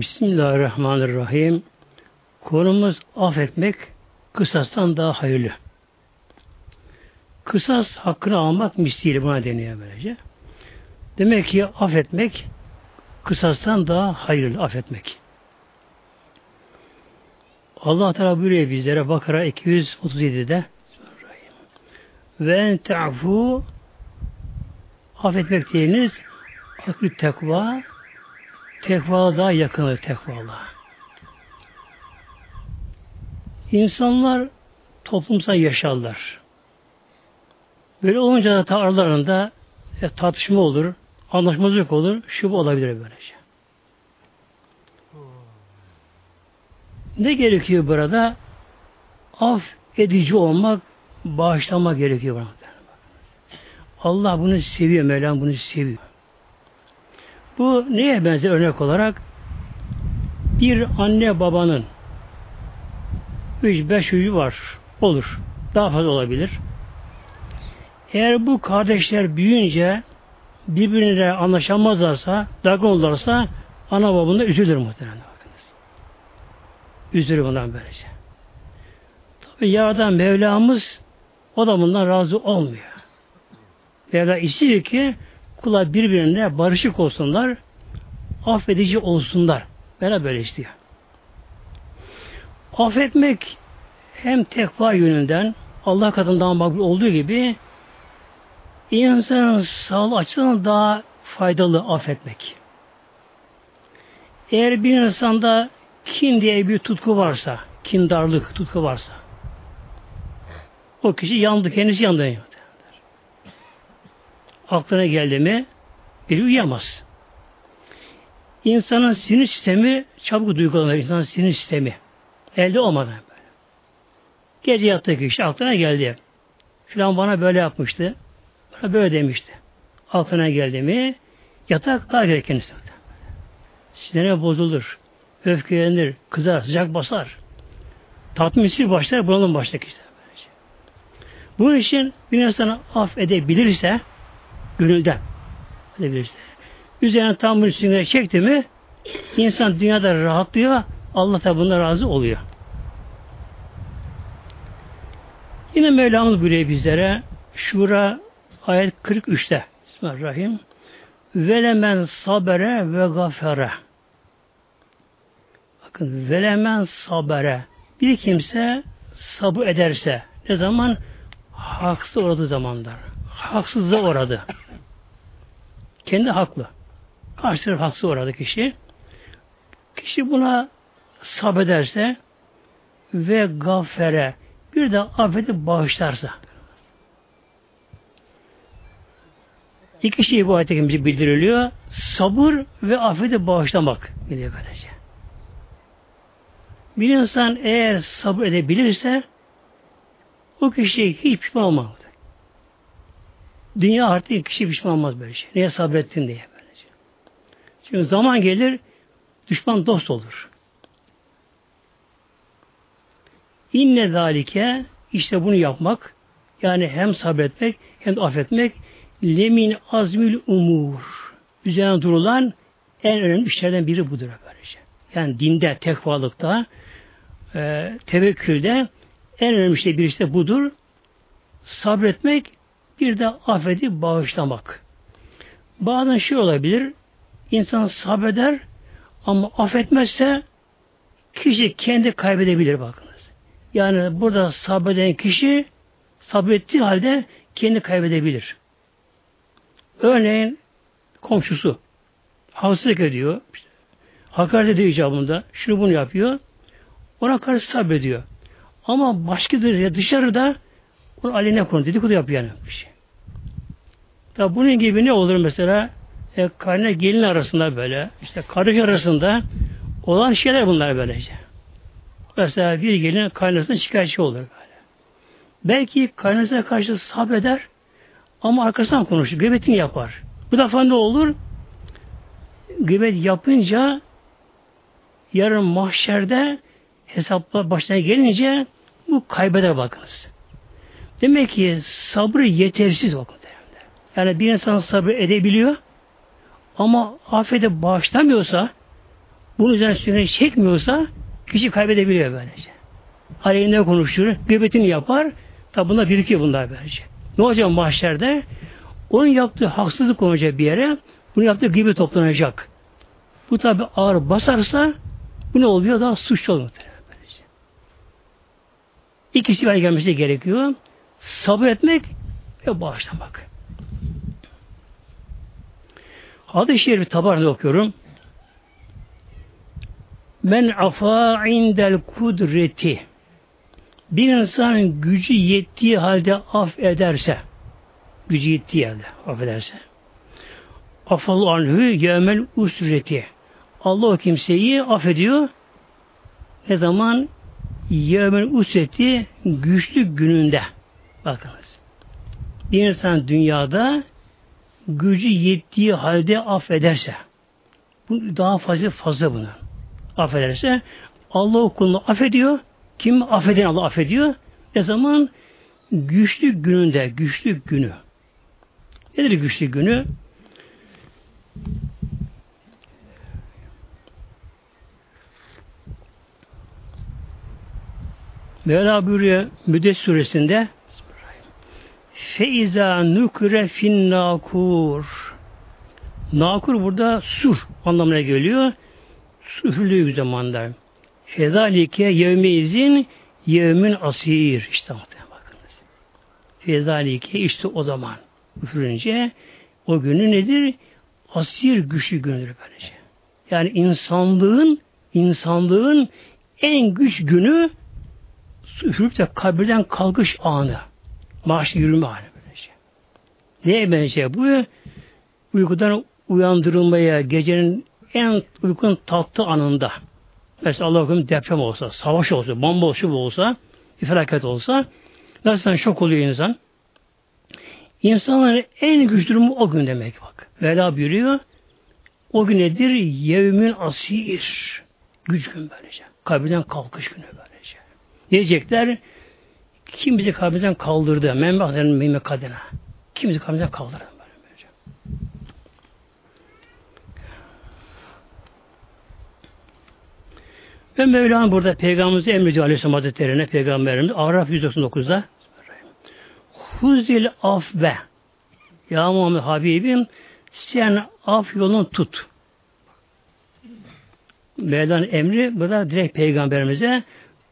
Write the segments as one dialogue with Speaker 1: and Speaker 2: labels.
Speaker 1: Bismillahirrahmanirrahim. Konumuz affetmek kısastan daha hayırlı. Kısas hakkını almak misliyle buna deniyor böylece. Demek ki affetmek kısastan daha hayırlı affetmek. Allah Teala buyuruyor bizlere Bakara 237'de ve en te'fu affetmek diyeniz aklı tekva tekva daha yakındır tekvala. İnsanlar toplumsal yaşarlar. Böyle olunca da aralarında e, tartışma olur, anlaşmazlık olur, şu bu olabilir böylece. Ne gerekiyor burada? Af edici olmak, bağışlamak gerekiyor burada. Allah bunu seviyor, Mevlam bunu seviyor. Bu neye benzer örnek olarak? Bir anne babanın üç beş çocuğu var. Olur. Daha fazla olabilir. Eğer bu kardeşler büyüyünce birbirine anlaşamazlarsa, dargın olurlarsa ana babında üzülür muhtemelen. Bakınız. Üzülür bundan böylece. Tabi Yaradan Mevlamız o da bundan razı olmuyor. Mevla istiyor ki kula birbirine barışık olsunlar, affedici olsunlar. Böyle istiyor. Affetmek hem tekva yönünden Allah katından makbul olduğu gibi insanın sağlığı açısından daha faydalı affetmek. Eğer bir insanda kin diye bir tutku varsa, kindarlık tutku varsa, o kişi yandı, kendisi yandı. Aklına geldi mi biri uyuyamaz. İnsanın sinir sistemi çabuk duygulanır. İnsanın sinir sistemi. Elde olmadan. Gece yattığı kişi aklına geldi. Filan bana böyle yapmıştı. Bana böyle demişti. Aklına geldi mi yatak daha gerek kendisine. Sinirine bozulur. Öfkelenir. Kızar. Sıcak basar. Tatminsizlik başlar. Bunalım başlar işte. Bunun için bir insan af edebilirse gönülden. Üzerine tam üstüne çekti mi insan dünyada rahatlıyor Allah da bundan razı oluyor. Yine Mevlamız buyuruyor bizlere Şura ayet 43'te Bismillahirrahmanirrahim. Velemen sabere ve gafere. Bakın velemen sabere. Bir kimse sabır ederse ne zaman? Haksız uğradığı zamanlar haksızlığa uğradı. Kendi haklı. Karşı taraf haksız uğradı kişi. Kişi buna sabrederse ve gafere bir de affedip bağışlarsa İki şey bu ayette bildiriliyor. Sabır ve affedip bağışlamak biliyor böylece. Bir insan eğer sabır edebilirse o kişi hiç pişman olmaz. Dünya artık kişi pişman olmaz böyle şey. Neye sabrettin diye böylece. Çünkü zaman gelir düşman dost olur. İnne zalike işte bunu yapmak yani hem sabretmek hem de affetmek lemin azmül umur üzerine durulan en önemli işlerden biri budur böylece. Yani dinde, tekvalıkta, e, tevekkülde en önemli şey birisi de budur. Sabretmek bir de affedip bağışlamak. Bazen şey olabilir, insan sabreder ama affetmezse kişi kendi kaybedebilir bakınız. Yani burada sabreden kişi sabrettiği halde kendi kaybedebilir. Örneğin komşusu haksızlık ediyor, işte, hakaret ediyor icabında, şunu bunu yapıyor, ona karşı sabrediyor. Ama başkadır dışarıda onu aleyhine konu dedikodu yapıyor yani bir şey. Tabi bunun gibi ne olur mesela e, karne gelin arasında böyle işte kardeş arasında olan şeyler bunlar böylece. Mesela bir gelin kaynasına şikayetçi olur böyle. Belki kaynasına karşı sabreder ama arkasından konuşur. Gıybetini yapar. Bu defa ne olur? Gıybet yapınca yarın mahşerde hesaplar başına gelince bu kaybeder bakınız. Demek ki sabrı yetersiz bakın. Yani bir insan sabır edebiliyor ama affede bağışlamıyorsa bunun üzerine sürekli çekmiyorsa kişi kaybedebiliyor böylece. Aleyhinde konuşur, gıybetini yapar. Tabi bunlar birikiyor bunlar böylece. Ne olacak mahşerde? Onun yaptığı haksızlık olacak bir yere, bunu yaptığı gibi toplanacak. Bu tabi ağır basarsa bu ne oluyor? Daha suçlu oluyor. İkisi bir gelmesi gerekiyor. Sabır etmek ve bağışlamak. Hadis-i Şerif tabarını okuyorum. Men afa indel kudreti. Bir insan gücü yettiği halde af ederse gücü yettiği halde affederse afal anhü yevmel usreti. Allah o kimseyi affediyor. Ne zaman? Yevmel usreti güçlü gününde bakınız bir insan dünyada gücü yettiği halde affederse bu daha fazla fazla bunu affederse Allah kulunu affediyor kim affeden Allah affediyor? Ne zaman? Güçlü gününde güçlü günü. Nedir güçlü günü? Mevla buyuruyor Müddet suresinde Feiza nukre fin nakur Nakur burada sur anlamına geliyor. Üfürlüğü zamanda. Fezalike yevmi izin yevmin asir. İşte bakınız. Fezalike işte o zaman üfürünce o günü nedir? Asir güçlü günüdür böylece. Yani insanlığın insanlığın en güç günü üfürüp de kabirden kalkış anı. Maaş yürüme anı böylece. Neye benziyor bu? Uykudan uyandırılmaya gecenin en uygun tatlı anında mesela Allah'ım deprem olsa, savaş olsa, bomba olsa, olsa, bir felaket olsa nasıl şok oluyor insan? İnsanların en güçlü durumu o gün demek bak. Vela buyuruyor. O gün nedir? Yevmin asir. Güç gün böylece. Kabirden kalkış günü böylece. Diyecekler kim bizi kabirden kaldırdı? Bakların meyme kadına. Kim bizi kabirden kaldırdı? Ve Mevlana burada Peygamberimizi emrediyor Aleyhisselam Hazretleri'ne Peygamberimiz Araf 199'da Huzil afve Ya Muhammed Habibim sen af yolunu tut. Mevlana emri burada direkt Peygamberimize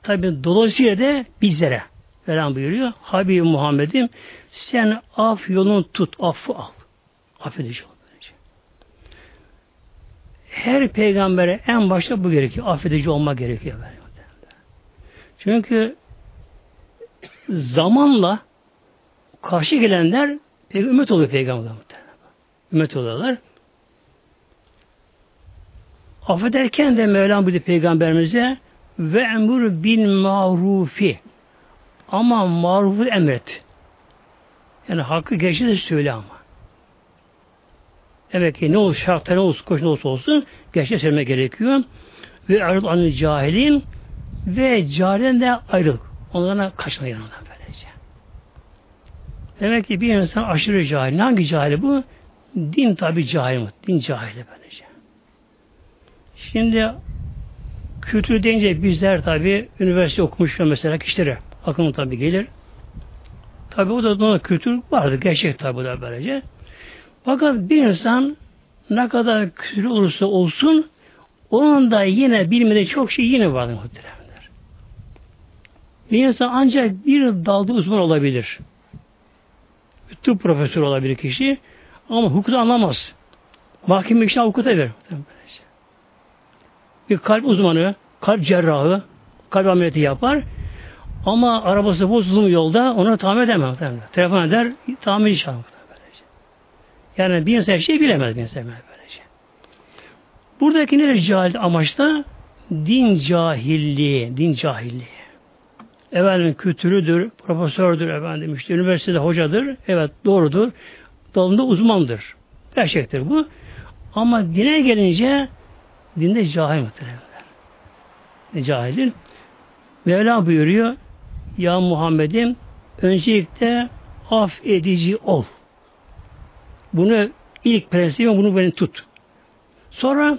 Speaker 1: tabi dolayısıyla da bizlere falan buyuruyor. Habibim Muhammed'im sen af yolunu tut, affı al. Affedici ol. Her peygambere en başta bu gerekiyor. Affedici olmak gerekiyor. Çünkü zamanla karşı gelenler ümmet oluyor peygamber Ümmet oluyorlar. Affederken de Mevlam buyurdu peygamberimize ve emur bin marufi ama marufu emret. Yani hakkı gerçeği de söyle ama. Evet ki ne olsun şartta ne olsun koş ne olsa olsun gerçeği söylemek gerekiyor. Ve ayrıl anı cahilin ve cahilen de ayrıl. Onlardan kaçma yanından böylece. Demek ki bir insan aşırı cahil. Hangi cahili bu? Din tabi cahil mi? Din cahili böylece. Şimdi kültür deyince bizler tabi üniversite okumuş mesela kişilere akıllı tabi gelir. Tabi o da kültür vardı. Gerçek tabi da böylece. Fakat bir insan ne kadar küfür olursa olsun onun da yine bilmediği çok şey yine vardır muhteremler. Bir insan ancak bir dalda uzman olabilir. Tıp profesör olabilir kişi ama hukuk anlamaz. Mahkeme işine avukuta verir. Bir kalp uzmanı, kalp cerrahı, kalp ameliyatı yapar ama arabası bozuldu yolda onu tamir edemez. Telefon eder, tamir çağırır. Yani bir insan şeyi bilemez bir insan böylece. Buradaki nedir cahil amaçta? Din cahilliği, din cahilliği. Efendim kültürüdür, profesördür efendim işte üniversitede hocadır. Evet doğrudur. Dalında uzmandır. Gerçektir bu. Ama dine gelince dinde cahil muhtemelen. Cahildir? Mevla buyuruyor Ya Muhammed'im öncelikle af edici ol. Bunu ilk prensibim bunu beni tut. Sonra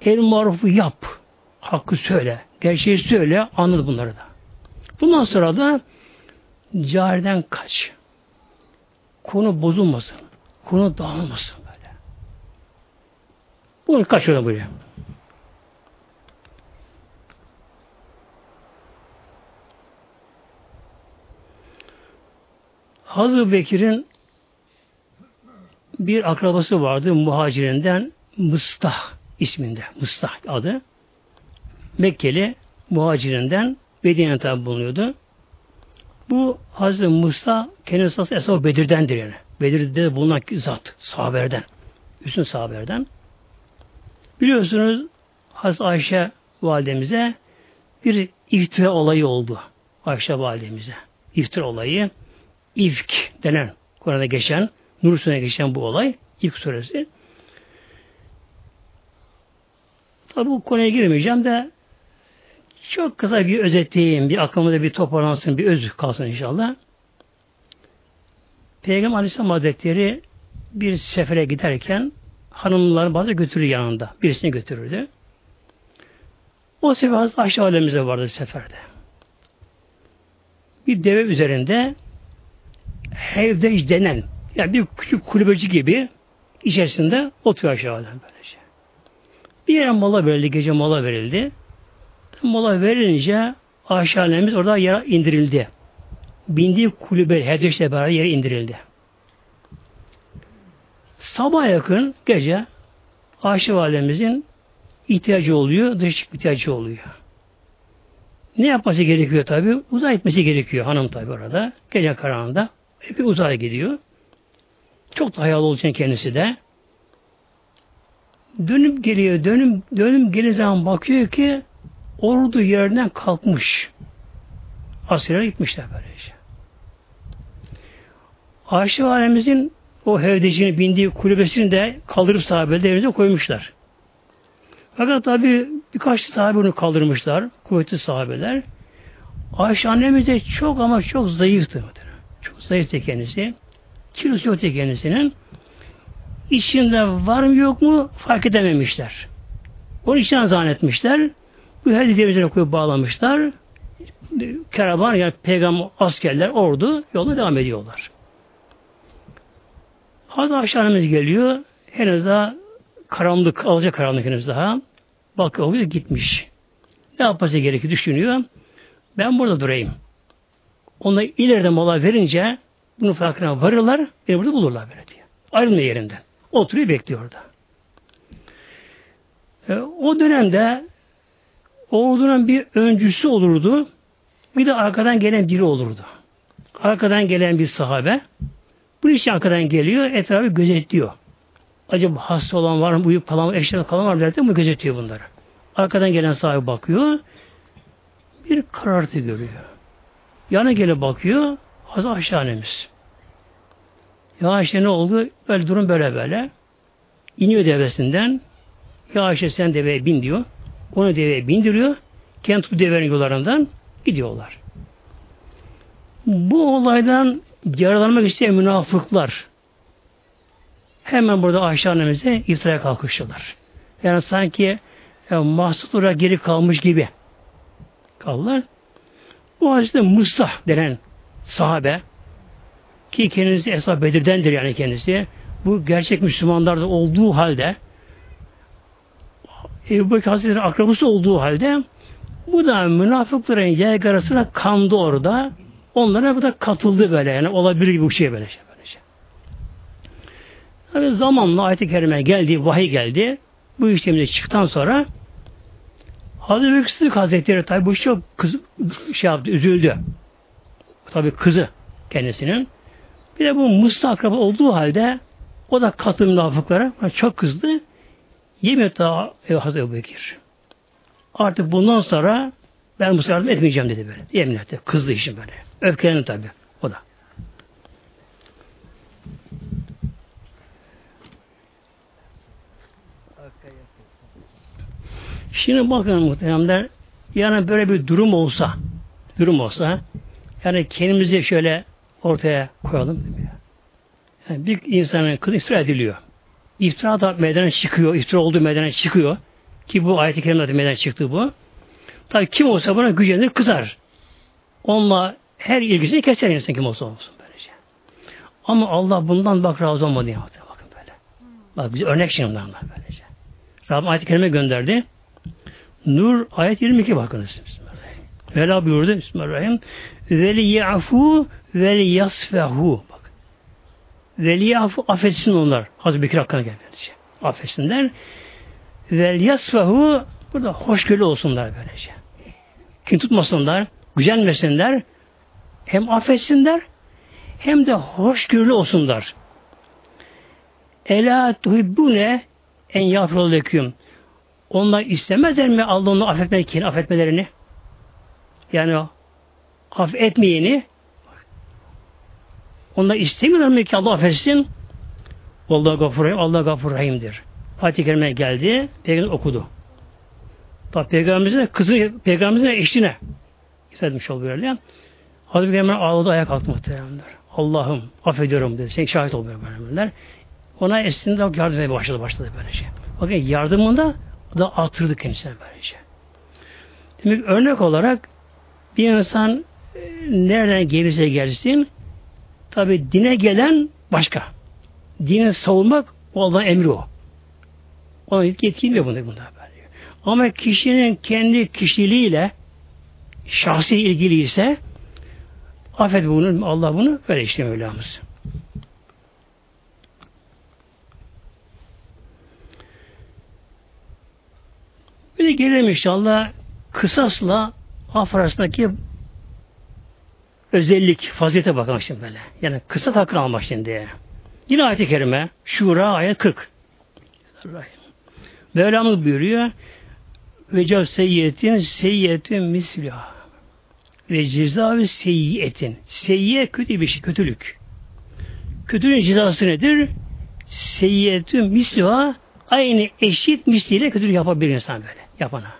Speaker 1: El marufu yap. Hakkı söyle. Gerçeği söyle. Anladı bunları da. Bundan sonra da cariden kaç. Konu bozulmasın. Konu dağılmasın böyle. Bunu kaçıyor buraya. Hazreti Bekir'in bir akrabası vardı muhacirinden Mustah isminde. Mustah adı. Mekkeli muhacirinden Medine'de tabi bulunuyordu. Bu Hazreti Musa kendisi aslında Esad Bedir'dendir yani. Bedir'de bulunan zat, sahaberden. Üstün sahaberden. Biliyorsunuz Hazreti Ayşe validemize bir iftira olayı oldu. Ayşe validemize. İftira olayı İfk denen Kur'an'da geçen, Nur Sure'ne geçen bu olay, ilk suresi. Tabi bu konuya girmeyeceğim de çok kısa bir özetleyeyim, bir aklımda bir toparlansın, bir öz kalsın inşallah. Peygamber Aleyhisselam Hazretleri bir sefere giderken hanımları bazı götürür yanında. Birisini götürürdü. O sefer aşağı alemize vardı seferde. Bir deve üzerinde hevdeş denen yani bir küçük kulübeci gibi içerisinde oturuyor aşağıdan böylece. Bir yere mola verildi, gece mola verildi. Mola verilince aşağılarımız orada yere indirildi. Bindiği kulübe, hevdeşle beraber yere indirildi. Sabah yakın gece Ayşe Validemizin ihtiyacı oluyor, dış ihtiyacı oluyor. Ne yapması gerekiyor tabi? Uzay etmesi gerekiyor hanım tabi orada. Gece karanlığında epey uzaya gidiyor. Çok da hayal olacak kendisi de. Dönüp geliyor, dönüp, dönüp geldiği zaman bakıyor ki ordu yerinden kalkmış. Askerler gitmişler böylece. Ayşe Validemizin o hevdecini bindiği kulübesini de kaldırıp sahabeleri evine koymuşlar. Fakat tabi birkaç sahabe onu kaldırmışlar. Kuvvetli sahabeler. Ayşe annemiz de çok ama çok zayıftı. Çok zayıftı kendisi. Kilosu yoktu kendisinin. İçinde var mı yok mu fark edememişler. Onun için zannetmişler. Bu her dediğimizden koyup bağlamışlar. Karavan yani peygamber askerler ordu yoluna devam ediyorlar. Hazreti aşağımız geliyor. Henüz daha karanlık, alacak karanlık henüz daha. Bakıyor oluyor gitmiş. Ne yapması gerekiyor düşünüyor. Ben burada durayım. Ona ileride mola verince bunun farkına varırlar, beni burada bulurlar böyle diye. Ayrılma yerinden. Oturuyor bekliyor orada. E, o dönemde ordunun bir öncüsü olurdu. Bir de arkadan gelen biri olurdu. Arkadan gelen bir sahabe. Bu iş arkadan geliyor, etrafı gözetliyor. Acaba hasta olan var mı, uyup kalan, eşler kalan var mı derken bu gözetiyor bunları. Arkadan gelen sahibi bakıyor, bir karartı görüyor. Yana gelip bakıyor, Hazreti Ayşe annemiz. Ya Ayşe ne oldu? Böyle durum böyle böyle. İniyor devesinden. Ya Ayşe sen deveye bin diyor. Onu deveye bindiriyor. Kendi devenin yollarından gidiyorlar. Bu olaydan yaralanmak isteyen münafıklar hemen burada Ayşe annemize iftiraya kalkıştılar. Yani sanki yani mahsus olarak geri kalmış gibi kaldılar. Bu Hazreti Musa denen sahabe ki kendisi Esad Bedir'dendir yani kendisi. Bu gerçek Müslümanlarda olduğu halde Ebu Bekir Hazretleri'nin akrabası olduğu halde bu da münafıkların yaygarasına kandı orada. Onlara bu da katıldı böyle yani olabilir gibi bir şey böyle şey. Böyle şey. Tabi zamanla ayet-i kerime geldi, vahiy geldi. Bu işlemde çıktıktan sonra Hazreti Sıddık Hazretleri tabi bu çok kız, şey yaptı, üzüldü. Tabi kızı kendisinin. Bir de bu Musa akraba olduğu halde o da katı münafıklara çok kızdı. Yemin daha Hazreti Bekir. Artık bundan sonra ben Musa yardım etmeyeceğim dedi böyle. Yemin etti. Kızdı işin böyle. Öfkelendi tabi. O da. Şimdi bakın muhteremler yani böyle bir durum olsa durum olsa yani kendimizi şöyle ortaya koyalım. Yani bir insanın kızı iftira ediliyor. İftira da meydana çıkıyor. İftira olduğu meydana çıkıyor. Ki bu ayet-i kerimede meydana çıktı bu. Tabi kim olsa buna gücenir, kızar. Onunla her ilgisini keser insan kim olsa olsun böylece. Ama Allah bundan bak razı olmadı ya. Bakın böyle. Bak bize örnek şimdi bunlar böylece. Rabbim ayet-i kerime gönderdi. Nur ayet 22 bakınız. Vela buyurdu Bismillahirrahmanirrahim. Veli yafu veli yasfehu. Bak. Veli yafu affetsin onlar. Hazreti Bekir hakkına gelmedi. Affetsinler. Veli yasfehu burada hoşgörülü olsunlar böylece. Kim tutmasınlar, gücenmesinler, hem affetsinler, hem de hoşgörülü olsunlar. Ela tuhibbune en yafroleküm. Onlar istemezler mi Allah onu affetmek affetmelerini? Yani affetmeyeni onlar istemiyorlar mı ki Allah affetsin? Allah gafur rahim, Allah gafur rahimdir. Fatih Kerim'e geldi, Peygamber okudu. Tabi Peygamberimizin kızı, Peygamberimizin eşine istemiş ol böyle. Hazreti Peygamber ağladı, ayağa kalktı muhteremler. Allah'ım affediyorum dedi. Sen şahit ol böyle Ona esninde yardım etmeye başladı, başladı böylece. Bakın yardımında da artırdı kendisine böylece. Demek örnek olarak bir insan e, nereden gelirse gelsin tabi dine gelen başka. Dini savunmak o Allah'ın emri o. Ona yetkilmiyor bunu bunda böyle. Ama kişinin kendi kişiliğiyle şahsi ilgili ise affet bunu Allah bunu böyle işte Mevlamız. Bir de gelelim inşallah kısasla af arasındaki özellik, fazilete bakalım şimdi böyle. Yani kısa hakkını almak şimdi. Yine ayet-i kerime Şura ayet 40. Mevlamız buyuruyor ve cav seyyiyetin seyyiyetin mislüha ve cezavi seyyiyetin seyyiye kötü bir şey, kötülük. Kötülüğün cezası nedir? Seyyiyetün mislüha aynı eşit misliyle kötülük yapabilir insan böyle yapana.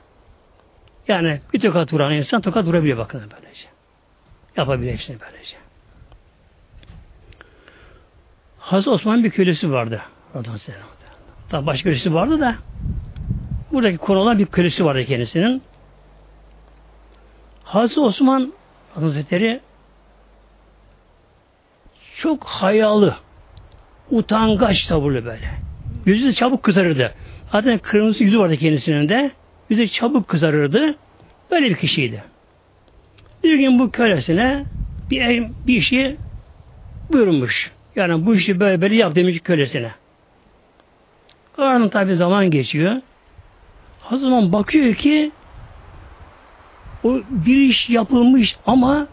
Speaker 1: Yani bir tokat vuran insan tokat vurabiliyor bakın böylece. Yapabilir hepsini böylece. Hazreti Osman bir kölesi vardı. Tabi başka kölesi vardı da buradaki konu olan bir kölesi vardı kendisinin. Hazreti Osman Hazretleri çok hayalı, utangaç tavırlı böyle. Yüzü çabuk kızarırdı. Zaten kırmızı yüzü vardı kendisinin de. Yüzü çabuk kızarırdı. Böyle bir kişiydi. Bir gün bu kölesine bir, bir işi buyurmuş. Yani bu işi böyle böyle yap demiş kölesine. Aradan tabi zaman geçiyor. O zaman bakıyor ki o bir iş yapılmış ama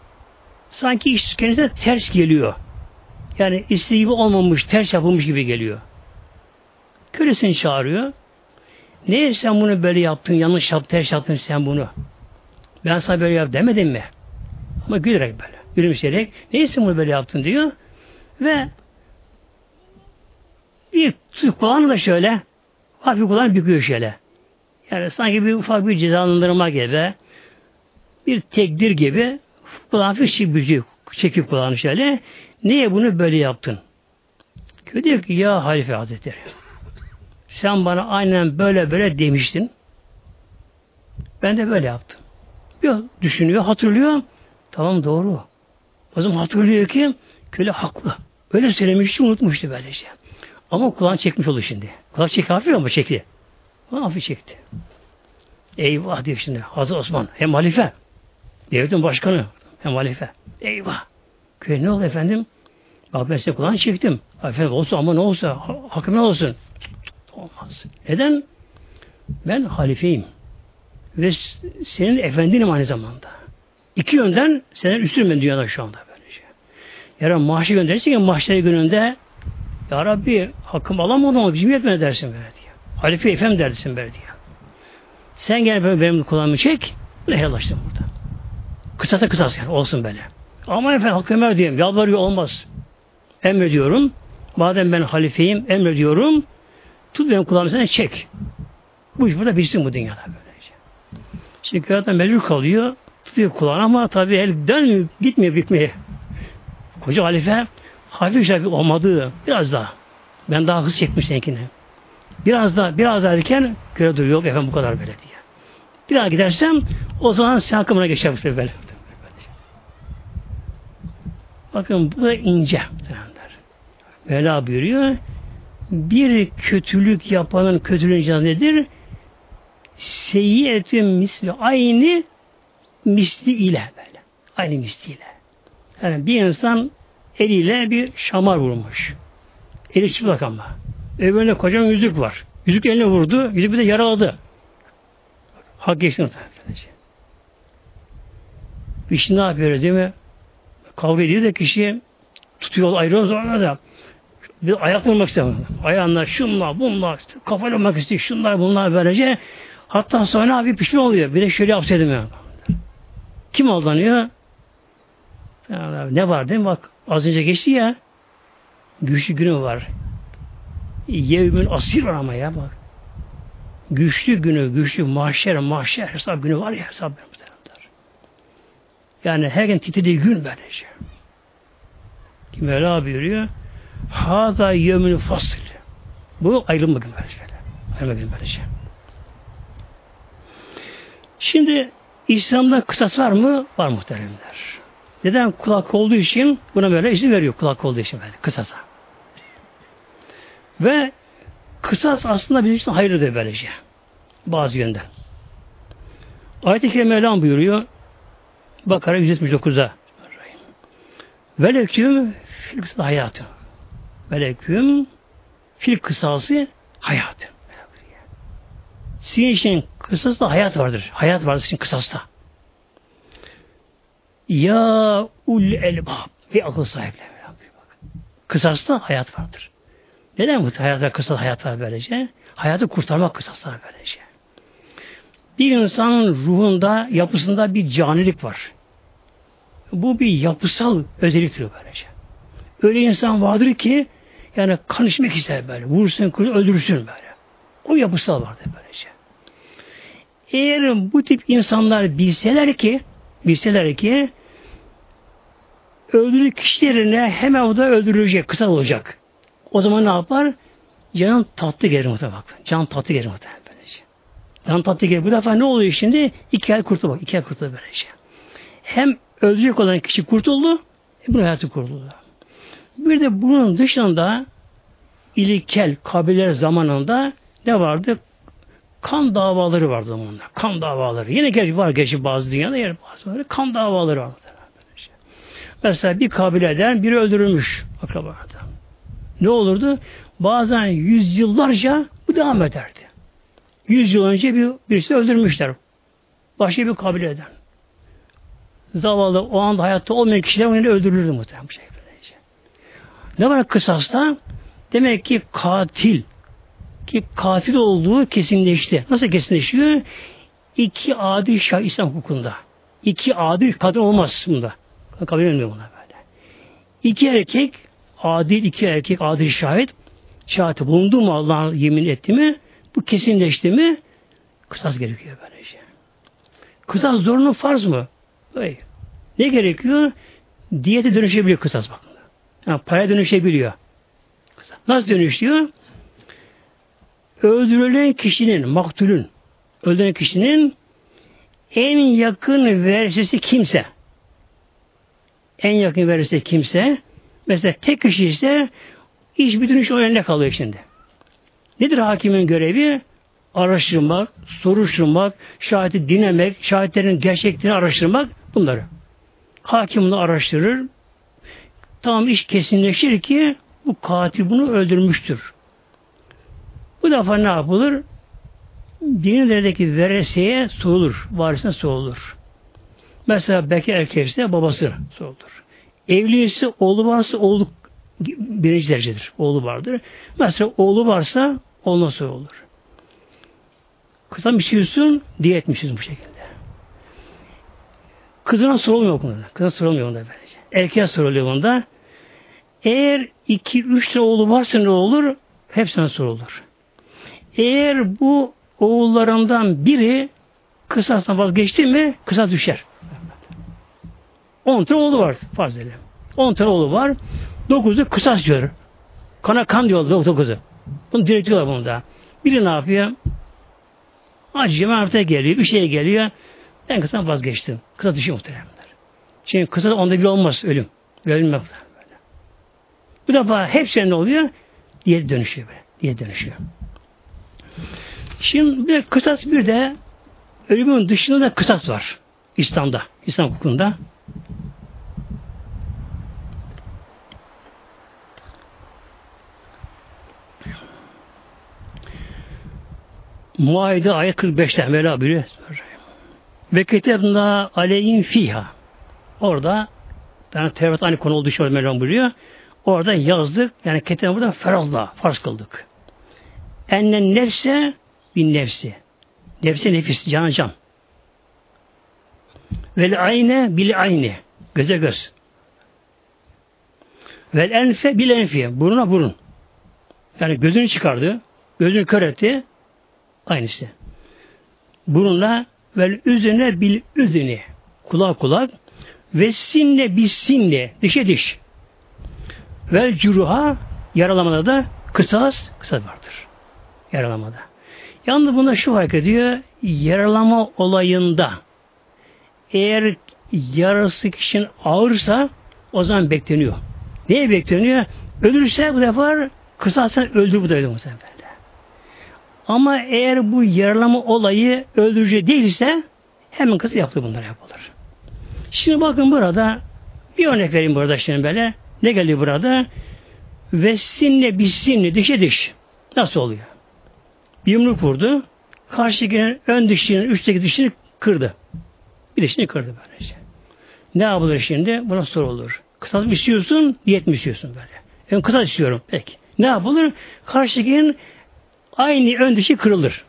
Speaker 1: sanki iş kendisine ters geliyor. Yani istediği olmamış, ters yapılmış gibi geliyor. Kölesini çağırıyor. Niye sen bunu böyle yaptın, yanlış yaptın, ters yaptın sen bunu? Ben sana böyle yap demedim mi? Ama gülerek böyle, gülümseyerek, neyse bunu böyle yaptın diyor. Ve bir kulağını da şöyle, hafif kulağını büküyor şöyle. Yani sanki bir ufak bir cezalandırma gibi, bir tekdir gibi kulağını hafif çekiyor, çekip kulağını şöyle. Niye bunu böyle yaptın? Diyor ki ya Halife Hazretleri sen bana aynen böyle böyle demiştin. Ben de böyle yaptım. Yok düşünüyor, hatırlıyor. Tamam doğru. O zaman hatırlıyor ki köle haklı. Öyle söylemişti, unutmuştu böylece. Ama kulağını çekmiş oldu şimdi. Kulak çekti hafif ama çekti. Hafif çekti. Eyvah diyor şimdi. Hazır Osman. Hem halife. Devletin başkanı. Hem halife. Eyvah. Köy ne oldu efendim? Bak ben size kulağını çektim. Efendim olsun ama ne olsa. Hakim ne olsun. Olmaz. Neden? Ben halifeyim. Ve senin efendinim aynı zamanda. İki yönden senin üstün ben dünyada şu anda böylece. Yarın maaşı gönderirsin ki mahşer gününde Ya Rabbi hakkım alamadım ama bizim yetmedi dersin böyle diye. Halife efendim dersin böyle diye. Sen gel böyle benim kulağımı çek. Ne helallaştın burada. Kısasa kısas yani olsun böyle. Ama efendim hakkı emir diyeyim. Yalvarıyor olmaz. Emrediyorum. Madem ben halifeyim emrediyorum. Tut benim kulağımı sen çek. Bu iş burada bitsin bu dünyada böylece. Şimdi kıyafetten mecbur kalıyor. Tutuyor kulağını ama tabii el dönmüyor, gitmiyor bitmeye. Koca halife hafif hafif olmadı. Biraz daha. Ben daha hız çekmiş seninkine. Biraz daha biraz daha erken göre duruyor. Yok efendim bu kadar böyle diye. Bir daha gidersem o zaman sen geçer bu sefer. Bakın bu da ince. Mevla buyuruyor. Bir kötülük yapanın kötülüğün cezası nedir? Seyyiyetün misli aynı misli ile böyle. Aynı misliyle. Yani bir insan eliyle bir şamar vurmuş. Eli çıplak ama. Öbüründe kocaman yüzük var. Yüzük eline vurdu. Yüzük bir de yaraladı. Hak geçti şey ne yapıyoruz değil mi? Kavga ediyor da kişi tutuyor ayrılıyor sonra da bir ayak vurmak istiyor. Ayağına şunlar bunlar kafayla vurmak istiyor. Şunlar bunlar böylece hatta sonra abi pişman oluyor. Bir de şöyle yapsaydım ya. Kim aldanıyor? Yani ne var değil mi? Bak az önce geçti ya. Güçlü günü var. Yevmün asir var ama ya bak. Güçlü günü, güçlü mahşer, mahşer hesap günü var ya hesap günü. Yani her gün titrediği gün böylece. Kim Mevla buyuruyor? Hâzâ yevmün fasıl. Bu ayrılma gün böylece. Ayrılma gün böylece. Şimdi İslam'da kısas var mı? Var muhteremler. Neden? Kulak olduğu için buna böyle izin veriyor kulak olduğu için böyle kısasa. Ve kısas aslında bizim için hayırlıdır böylece. Bazı yönden. Ayet-i Kerime Mevlam buyuruyor. Bakara 179'da. Veleküm fil hayatı. Veleküm fil kısası hayatı. Sizin için kısasta hayat vardır. Hayat vardır sizin kısasta. Ya ul elbab ve akıl sahipleri. Kısasta hayat vardır. Neden bu hayatta kısas hayat var böylece? Hayatı kurtarmak kısas böylece. Bir insanın ruhunda, yapısında bir canilik var. Bu bir yapısal özelliktir böylece. Öyle insan vardır ki yani kan içmek ister böyle. Vursun, kırır, öldürsün böyle. O yapısal vardır böylece. Eğer bu tip insanlar bilseler ki bilseler ki öldürdüğü kişilerine hemen o da öldürülecek, kısa olacak. O zaman ne yapar? Canın tatlı gelir muhtemelen. Can tatlı gelir muhtemelen böylece. Can tatlı gelir. Bu defa ne oluyor şimdi? İki ay kurtuldu bak. İki ay kurtuldu böylece. Hem ölecek olan kişi kurtuldu, bunun hayatı kurtuldu. Bir de bunun dışında ilikel kabileler zamanında ne vardı? Kan davaları vardı zamanında. Kan davaları. Yine gerçi var gerçi bazı dünyada yer bazı var. Kan davaları vardı. Mesela bir kabileden biri öldürülmüş akrabalardan. Ne olurdu? Bazen yüzyıllarca bu devam ederdi. Yüz yıl önce bir, birisi öldürmüşler. Başka bir kabileden. Zavallı o anda hayatta olmayan kişiler onu öldürülürdü muhtemelen şekilde. Ne var kısasta? Demek ki katil ki katil olduğu kesinleşti. Nasıl kesinleşiyor? İki adil şah İslam hukukunda. İki adil kadın olmaz bunda. Kabul edilmiyor buna böyle. İki erkek adil iki erkek adil şahit şahit bulundu mu Allah'ın yemin etti mi bu kesinleşti mi kısas gerekiyor böylece. Kısas zorunlu farz mı? Hayır. Ne gerekiyor? Diyete dönüşebiliyor kısas bakın. Yani paraya dönüşebiliyor. Nasıl dönüşüyor? Öldürülen kişinin, maktulün, öldürülen kişinin en yakın versisi kimse, en yakın versisi kimse, mesela tek kişi ise iş bütün iş elinde kalıyor şimdi. Nedir hakimin görevi? Araştırmak, soruşturmak, şahidi dinlemek, şahitlerin gerçekliğini araştırmak bunları. Hakim bunu araştırır. Tamam iş kesinleşir ki bu katil bunu öldürmüştür. Bu defa ne yapılır? Dinlerdeki vereseye sorulur. Varisine sorulur. Mesela belki erkekse babası sorulur. Evliyse oğlu varsa oğlu birinci derecedir. Oğlu vardır. Mesela oğlu varsa ondan sorulur. Kızdan bir şey üstün, diyet mi bu şekilde. Kızına sorulmuyor bunda. Kızına sorulmuyor bunda böylece. Erkeğe soruluyor bunda. Eğer iki, üç tane oğlu varsa ne olur? Hepsine sorulur. Eğer bu oğullarından biri kısasdan vazgeçti mi kısa düşer. On tane oğlu var edelim. On tane oğlu var. Dokuzu kısas diyor. Kana kan diyor dokuzu. Bunu diretiyorlar bunda. Biri ne yapıyor? Acı artık geliyor, bir şey geliyor. Ben kısa vazgeçtim. Kısa düşüyor muhteremler. Şimdi kısa onda bir olmaz ölüm. Ölüm yok. Bu defa hepsinin ne oluyor? Diye dönüşüyor böyle. Diye dönüşüyor. Şimdi bir kısas bir de ölümün dışında da kısas var. İslam'da. İslam hukukunda. Muayede ayet 45'te Mevla buyuruyor. Ve ketebna aleyhim fiha. Orada yani Tevrat aynı konu olduğu için Mevlam buyuruyor. Orada yazdık. Yani ketebna burada ferazla farz kıldık. Ennen nefse bin nefsi. Nefse nefis, can can. Vel ayne bil ayne. Göze göz. Vel enfe bil enfi. Buruna burun. Yani gözünü çıkardı. Gözünü kör etti. Aynısı. Burunla vel üzüne bil üzüni. Kulak kulak. Ve sinne bis sinne. Dişe diş. Vel curuha yaralamada da kısas kısas vardır. Yaralamada. Yalnız bunda şu fark ediyor. Yaralama olayında eğer yarası kişinin ağırsa o zaman bekleniyor. Neye bekleniyor? Ölürse bu defa kısasen öldür bu da bu sefer. Ama eğer bu yaralama olayı öldürücü değilse hemen kısa yaptı bunlar yapılır. Şimdi bakın burada bir örnek vereyim burada şimdi böyle. Ne geliyor burada? Ve sinne bir sinne dişe diş. Nasıl oluyor? Bir yumruk vurdu. Karşı gelen ön dişinin üstteki dişini kırdı. Bir dişini kırdı böylece. Ne yapılır şimdi? Buna sorulur. Kısa mı istiyorsun? Diyet mi istiyorsun böyle? Ben kısa istiyorum. Peki. Ne yapılır? Karşıdakinin aynı ön dişi kırılır.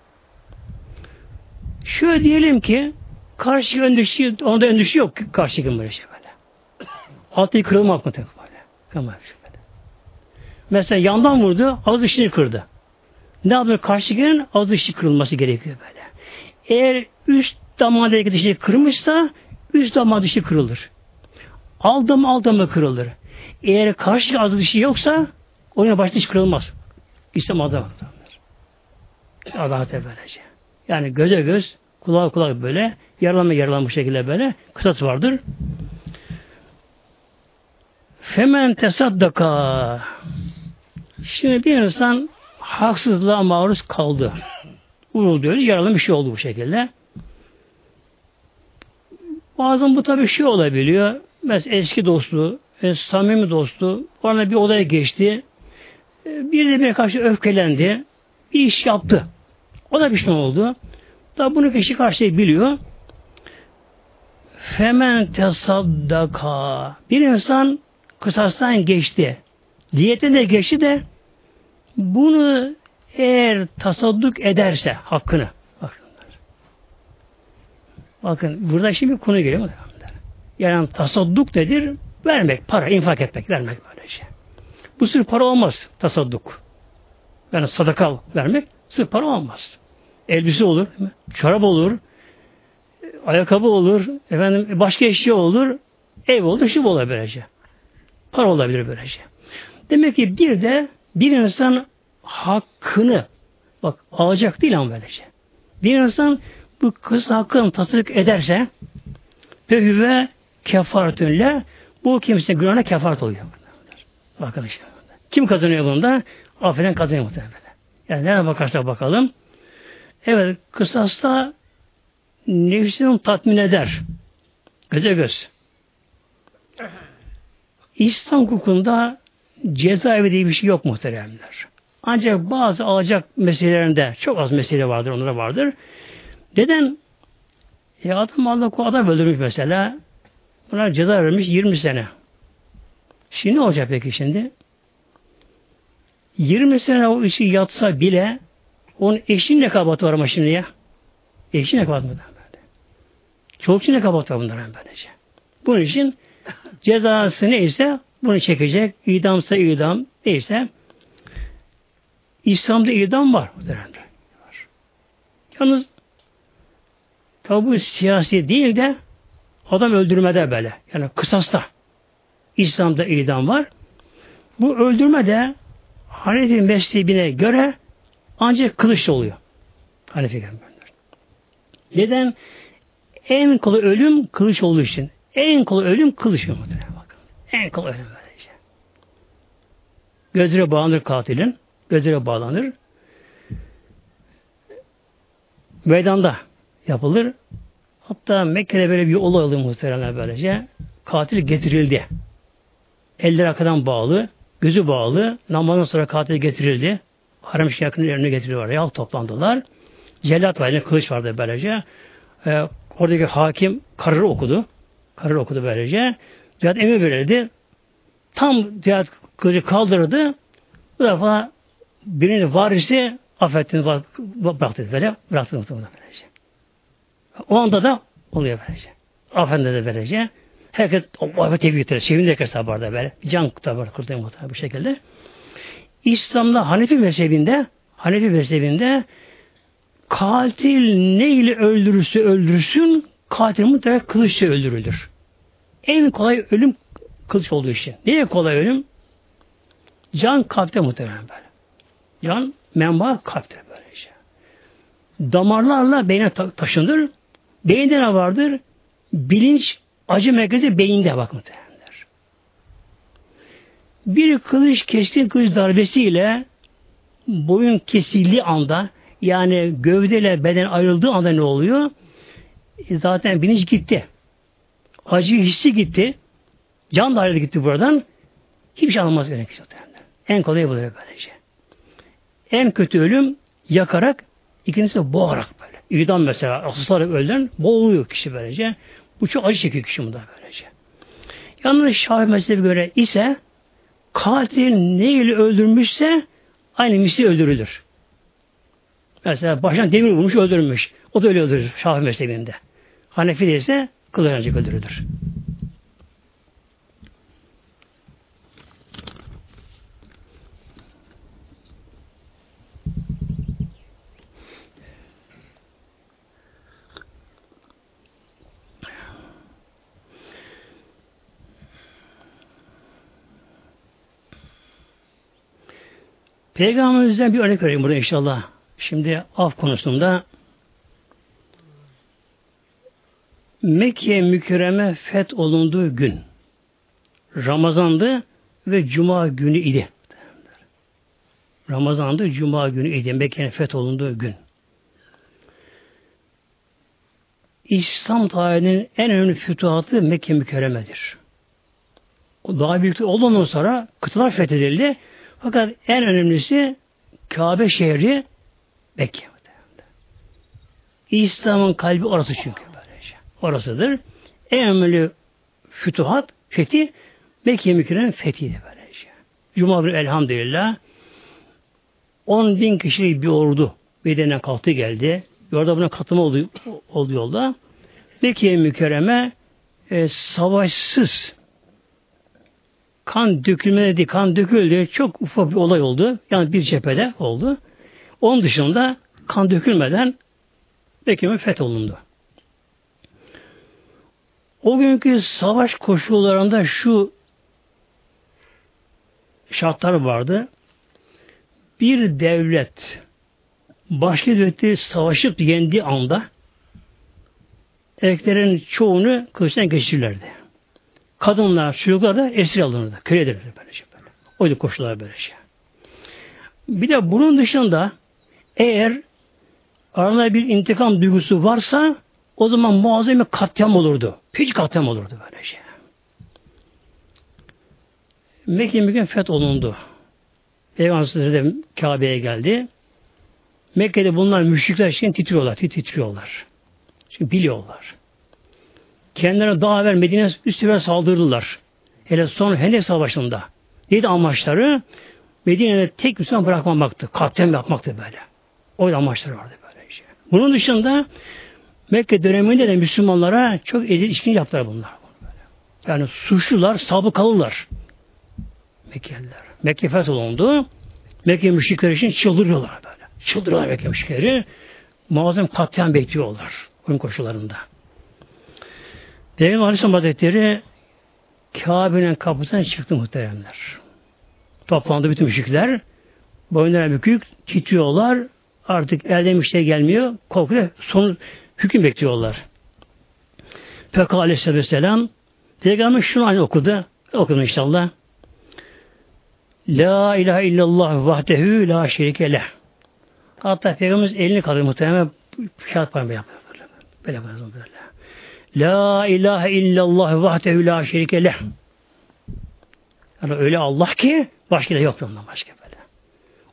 Speaker 1: Şöyle diyelim ki karşı ön dişi, onda ön dişi yok karşı böyle şey böyle. Altı kırılmak mı tek böyle. Mesela yandan vurdu, ağız dişini kırdı. Ne yapıyor? Karşıdakinin ağız dişi kırılması gerekiyor böyle. Eğer üst damardaki dişi kırmışsa üst damar dişi kırılır. Alt damar alt kırılır. Eğer karşı ağız dişi yoksa onun baş diş kırılmaz. İslam adı Adalet böylece. Yani göze göz, kulağa kulak böyle, yaralama bu şekilde böyle kısas vardır. Femen tesaddaka Şimdi bir insan haksızlığa maruz kaldı. Vuruldu öyle, yaralı bir şey oldu bu şekilde. Bazen bu tabii şey olabiliyor. Mesela eski dostu, e, samimi dostu, orada bir odaya geçti. E, bir de bir karşı öfkelendi. Bir iş yaptı. O da pişman oldu. Da bunu kişi karşı biliyor. Femen tesaddaka. Bir insan kısastan geçti. Diyete de geçti de bunu eğer tasadduk ederse hakkını bakın. Bakın burada şimdi konu geliyor. Yani tasadduk nedir? Vermek, para, infak etmek, vermek böyle şey. Bu sırf para olmaz tasadduk. Yani sadaka vermek sırf para olmaz elbise olur, çorap olur, ayakkabı olur, efendim başka eşya olur, ev olur, şu olur böylece. Para olabilir böylece. Demek ki bir de bir insan hakkını bak alacak değil ama böylece. Bir insan bu kız hakkını tasdik ederse ve kefaretünle bu kimse günahına kefaret oluyor. Bakın işte. Kim kazanıyor bunda? Affeden kazanıyor muhtemelen. Yani nereye bakarsak bakalım Evet, kısasta nefsini tatmin eder. Göze göz. İslam hukukunda cezaevi diye bir şey yok muhteremler. Ancak bazı alacak meselelerinde çok az mesele vardır, onlara vardır. Neden? E adam Allah adam öldürmüş mesela. Buna ceza vermiş 20 sene. Şimdi ne olacak peki şimdi? 20 sene o işi yatsa bile onun eşinin ne kabahatı var ama şimdi ya? Eşinin ne kabahatı var. Çoluk ne kabahatı var bunların böylece. Bunun için cezası neyse bunu çekecek. İdamsa idam neyse İslam'da idam var. var. Yalnız tabi bu siyasi değil de adam öldürmede böyle. Yani kısasta. İslam'da idam var. Bu öldürme de Hanefi mezhebine göre ancak kılıçla oluyor. Hanefi. Neden? En kolay ölüm kılıç olduğu için. En kolay ölüm kılıç bakın. En kolay ölüm böylece. Gözlere bağlanır katilin. Gözlere bağlanır. Meydanda yapılır. Hatta Mekke'de böyle bir olay oldu muhtemelen böylece. Katil getirildi. Eller arkadan bağlı, gözü bağlı. Namazdan sonra katil getirildi. Harem yakının yerine getiriyorlar. Ya toplandılar. Cellat var, yani kılıç vardı böylece. Ee, oradaki hakim kararı okudu. Kararı okudu böylece. Cihat emir verildi. Tam cihat kılıcı kaldırdı. Bu defa birinin varisi affettiniz bıraktı böyle. Bıraktı böylece. O anda da oluyor böylece. Affendi de böylece. Herkes Allah'a tebrik eder. Sevindi herkes tabarda böyle. Can tabar kurtuluyor muhtemelen bu şekilde. İslam'da Hanefi mezhebinde Hanefi mezhebinde katil ne ile öldürürse öldürsün katil mutlaka kılıçla öldürülür. En kolay ölüm kılıç olduğu için. Niye kolay ölüm? Can kalpte muhtemelen böyle. Can menba kalpte böylece. Damarlarla beyne taşınır. Beyinde ne vardır? Bilinç acı merkezi beyinde bak muhtemelenler. Bir kılıç kestiği kılıç darbesiyle boyun kesildiği anda yani gövdeyle beden ayrıldığı anda ne oluyor? Zaten bilinç gitti. Acı hissi gitti. Can da ayrıldı gitti buradan. Hiçbir şey alınmaz gerekiyor. En kolay bu böylece. En kötü ölüm yakarak, ikincisi boğarak böyle. İdam mesela, asıslarak ölen boğuluyor kişi böylece. Bu çok acı çekiyor kişi bunda böylece. Yalnız Şafii mezhebi göre ise katil neyle öldürmüşse aynı misli öldürülür. Mesela baştan demir vurmuş öldürmüş. O da öyle öldürür Şafii mezhebinde. Hanefi ise kılınancık öldürülür. Peygamberimizden bir örnek vereyim burada inşallah. Şimdi af konusunda Mekke mükerreme feth olunduğu gün Ramazan'dı ve Cuma günü idi. Ramazan'dı, Cuma günü idi. Mekke'nin feth olunduğu gün. İslam tarihinin en önemli fütuhatı Mekke mükerremedir. Daha büyük olduğundan sonra kıtalar fethedildi. Fakat en önemlisi Kabe şehri Mekke. İslam'ın kalbi orası çünkü. Orasıdır. En fütuhat, fethi Mekke mükerremin fethiydi böylece. Cuma günü elhamdülillah 10 bin kişilik bir ordu bedenen kalktı geldi. Yolda buna katılma oldu, oldu yolda. Mekke mükerreme e, savaşsız kan dökülmedi, kan döküldü. Çok ufak bir olay oldu. Yani bir cephede oldu. Onun dışında kan dökülmeden Mekke'nin fetholundu. O günkü savaş koşullarında şu şartlar vardı. Bir devlet başka devleti savaşıp yendiği anda erkeklerin çoğunu kılıçtan geçirirlerdi. Kadınlar, çocuklar da esir alınırdı. Köye edilirdi böyle şey böyle. Oydu koşullar böyle şey. Bir de bunun dışında eğer arada bir intikam duygusu varsa o zaman muazzam bir katliam olurdu. Hiç katliam olurdu böyle şey. Mekke bir gün feth olundu. Peygamber Kabe'ye geldi. Mekke'de bunlar müşrikler için titriyorlar, titriyorlar. Çünkü biliyorlar. Kendilerine daha ver Medine üstüne saldırdılar. Hele son Hendek Savaşı'nda. Neydi amaçları? Medine'de tek Müslüman bırakmamaktı. Katliam yapmaktı böyle. O amaçları vardı böyle şey. Bunun dışında Mekke döneminde de Müslümanlara çok ezil işkence yaptılar bunlar. Yani suçlular, sabıkalılar. Mekkeliler. Mekke fetholundu. Mekke müşrikler için çıldırıyorlar böyle. Çıldırıyorlar Mekke müşrikleri. Muazzam katliam bekliyorlar. Oyun koşullarında. Peygamber Aleyhisselam Hazretleri Kabe'nin kapısından çıktı muhteremler. Toplandı bütün müşrikler. boyunlarına bükük, titriyorlar. Artık elde bir şey gelmiyor. Korkuyor. Son hüküm bekliyorlar. Pekala aleyhisselatü vesselam Peygamber şunu aynı okudu. Okudum inşallah. La ilahe illallah vahdehu la şerike leh. Hatta Peygamberimiz elini kaldırdı muhtemelen şart parmağı yapıyor. Böyle, böyle, böyle, böyle. La ilahe illallah vahdehu la şerike leh. Yani öyle Allah ki başka da yoktur ondan başka böyle.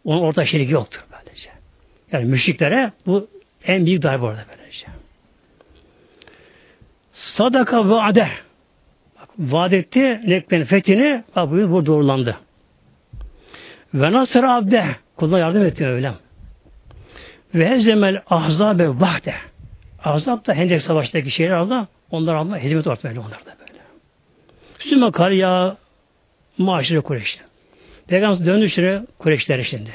Speaker 1: Onun orta şeriki yoktur böylece. Yani müşriklere bu en büyük darbe orada böylece. Sadaka vaade. Bak, vaat etti Mekke'nin fethini bak bugün bu doğrulandı. Ve nasır abde. Kuluna yardım etti öyle. Ve hezemel ahzabe vahde. Ahzab da Hendek Savaşı'ndaki şeyler aldı. Onlar aldı. Hizmet orta böyle onlar da böyle. Sümme kal ya maaşırı Kureyş'te. Peygamber döndü Kureyşler şimdi.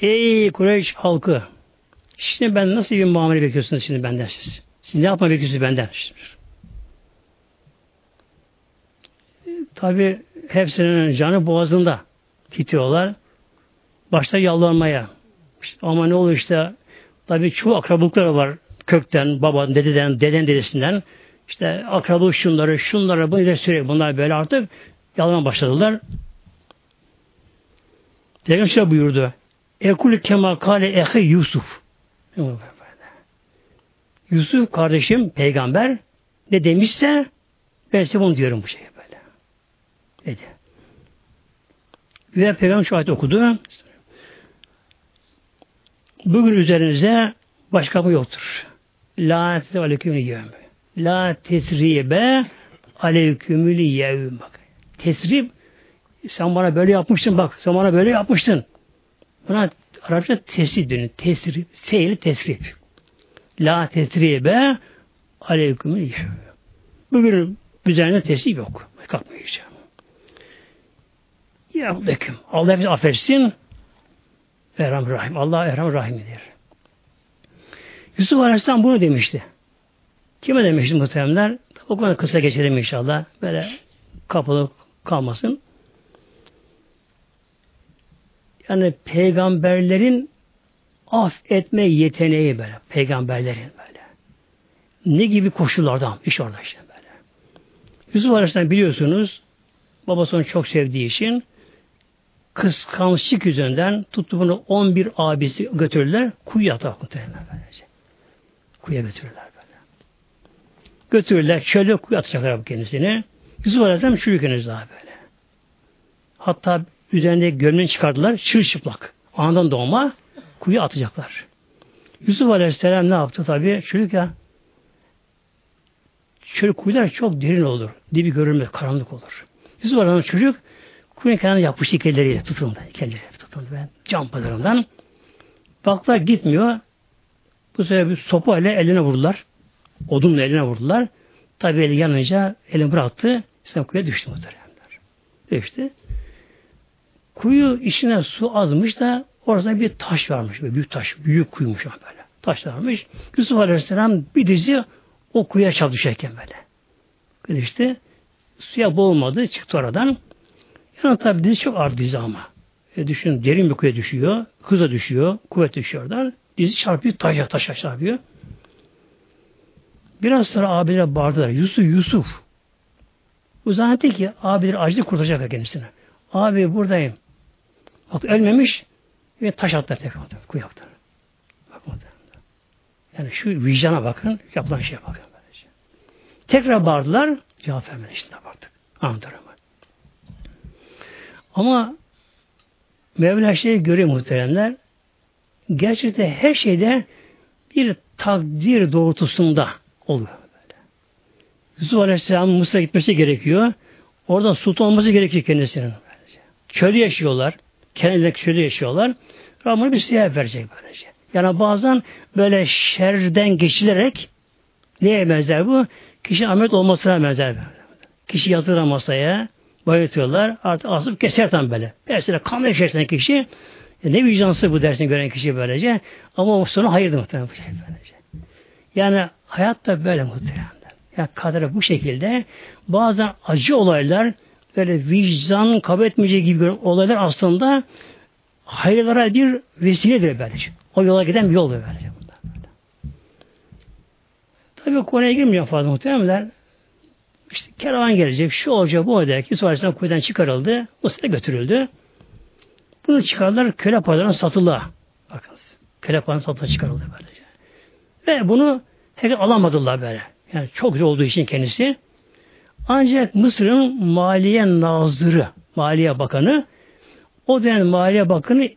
Speaker 1: Ey Kureyş halkı şimdi ben nasıl bir muamele bekliyorsunuz şimdi benden siz? Siz ne yapma bekliyorsunuz benden? Tabi hepsinin canı boğazında titriyorlar. Başta yalvarmaya. İşte, ama ne olur işte tabi çoğu akrabalıkları var kökten, babadan, dededen, deden dedesinden. İşte akrabalık şunları, şunları, bunu sürekli bunlar böyle artık yalvarmaya başladılar. Peygamber buyurdu. Ekul kema kale ehi Yusuf. Yusuf kardeşim peygamber ne demişse ben size bunu diyorum bu şeye böyle. Dedi. Ve peygamber şu ayet okudu. Bugün üzerinize başka mı yoktur. La aleykümü yevm. La tesribe aleykümü yevm. Bak. Tesrib sen bana böyle yapmıştın bak. Sen bana böyle yapmıştın. Buna Arapça tesrib deniyor. Tesrib. Seyli tesrib. La tesribe aleykümü yevm. Bugün üzerinde tesrib yok. Kalkmayacağım. Ya beküm. Allah bizi affetsin. Erham Rahim. Allah Erham Rahim'idir. Yusuf Aleyhisselam bunu demişti. Kime demişti muhtemelenler? O kadar kısa geçelim inşallah. Böyle kapalı kalmasın. Yani peygamberlerin af yeteneği böyle. Peygamberlerin böyle. Ne gibi koşullardan? İş orada işte böyle. Yusuf Aleyhisselam biliyorsunuz babası onu çok sevdiği için kıskançlık yüzünden tuttu bunu 11 abisi götürdüler. Kuyuya atar böylece. Kuyuya götürürler böyle. Götürürler. Şöyle kuyu atacaklar kendisini. Yusuf Aleyhisselam çürük henüz daha böyle. Hatta üzerinde gömleğini çıkardılar. Çırçıplak. Andan doğma kuyu atacaklar. Yusuf Aleyhisselam ne yaptı tabi? Çocuk ya şöyle kuyular çok derin olur. Dibi görülmez, karanlık olur. Yusuf Aleyhisselam çocuk kuyunun kenarına yapıştı iki elleriyle tutundu. İki elleriyle tutundu ve cam pazarından. Baklar gitmiyor. Bu sefer bir sopa ile eline vurdular. Odunla eline vurdular. Tabi eli yanınca elini bıraktı. İslam kuyuya düştü muhteremler. Düştü. Kuyu içine su azmış da orada bir taş varmış. Böyle büyük taş. Büyük kuyumuş böyle. Taş varmış. Yusuf Aleyhisselam bir dizi o kuyuya çarp düşerken böyle. İşte suya boğulmadı. Çıktı oradan. Yani tabi dizi çok ağır dizi ama. E düşün derin bir kuyuya düşüyor. Hıza düşüyor. Kuvvet düşüyor oradan. Dizi çarpıyor. Taşa taşa çarpıyor. Biraz sonra abiler bağırdılar. Yusuf Yusuf. Bu zannetti ki abiler acılı kurtaracak kendisine. Abi buradayım. Bak ölmemiş ve taş atlar tekrar kuyaktan. Bak Yani şu vicdana bakın, yapılan şeye bakın. Böylece. Tekrar bağırdılar, cevap vermedi işte baktık. Anlatıyorum. Ama Mevla şeyi görüyor muhteremler. Gerçekten her şeyde bir takdir doğrultusunda oluyor. Böyle. Yusuf Aleyhisselam'ın Mısır'a gitmesi gerekiyor. Oradan sultan olması gerekiyor kendisinin. Çölde yaşıyorlar. Kendileri çölde yaşıyorlar. Rabbim bir siyah verecek böylece. Yani bazen böyle şerden geçilerek neye benzer bu? Kişi amet olmasına benzer. Kişi yatırır masaya, bayıltıyorlar. Artık asıp keser tam böyle. Mesela kan yaşarsan kişi e ne vicdansı bu dersini gören kişi böylece. Ama o sonu hayırdır muhtemelen bu şey böylece. Yani hayat da böyle muhtemelen. Yani kadere bu şekilde bazen acı olaylar böyle vicdan kabul etmeyeceği gibi olaylar aslında hayırlara bir vesiledir böylece. O yola giden bir yol böylece. Tabii konuya girmeyeceğim fazla muhtemelen. İşte kervan gelecek, şu olacak, bu olacak. Yusuf Aleyhisselam kuyudan çıkarıldı, Mısır'a götürüldü. Bunu çıkardılar, köle pazarına satıldı. Bakın, köle pazarına satıldı çıkarıldı böylece. Ve bunu tekrar alamadılar böyle. Yani çok güzel olduğu için kendisi. Ancak Mısır'ın Maliye Nazırı, Maliye Bakanı, o dönem Maliye Bakanı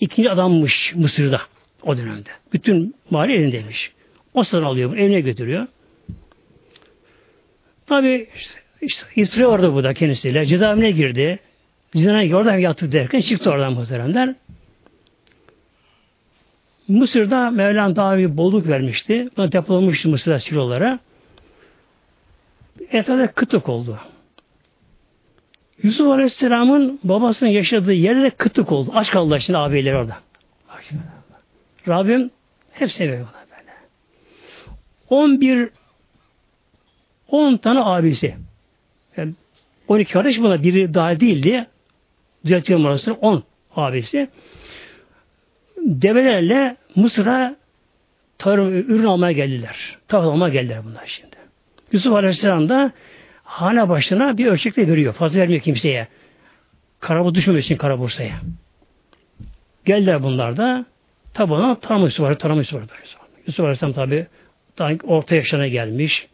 Speaker 1: ikinci adammış Mısır'da o dönemde. Bütün mali elindeymiş. O satın alıyor, evine götürüyor. Tabi işte, işte orada bu da kendisiyle. Cezaevine girdi. Zinana oradan yattı derken çıktı oradan muhteremler. Mısır'da Mevlam daha bir bolluk vermişti. Buna depolamıştı Mısır'da silolara. Etrafta kıtık oldu. Yusuf Aleyhisselam'ın babasının yaşadığı yerde kıtık oldu. Aç kaldılar şimdi abileri orada. Rabbim hep seviyor ona böyle. 11 10 tane abisi. Yani 12 kardeş buna biri daha değildi. Düzeltiyorum orasını 10 abisi. Develerle Mısır'a tarım ürün almaya geldiler. Tarım almaya geldiler bunlar şimdi. Yusuf Aleyhisselam da hane başına bir ölçekte veriyor. Fazla vermiyor kimseye. Karabu düşmemek için Karabursa'ya. Geldiler bunlar da tabi ona tarım var, tarım var. Yusuf Aleyhisselam tabi orta yaşına gelmiş.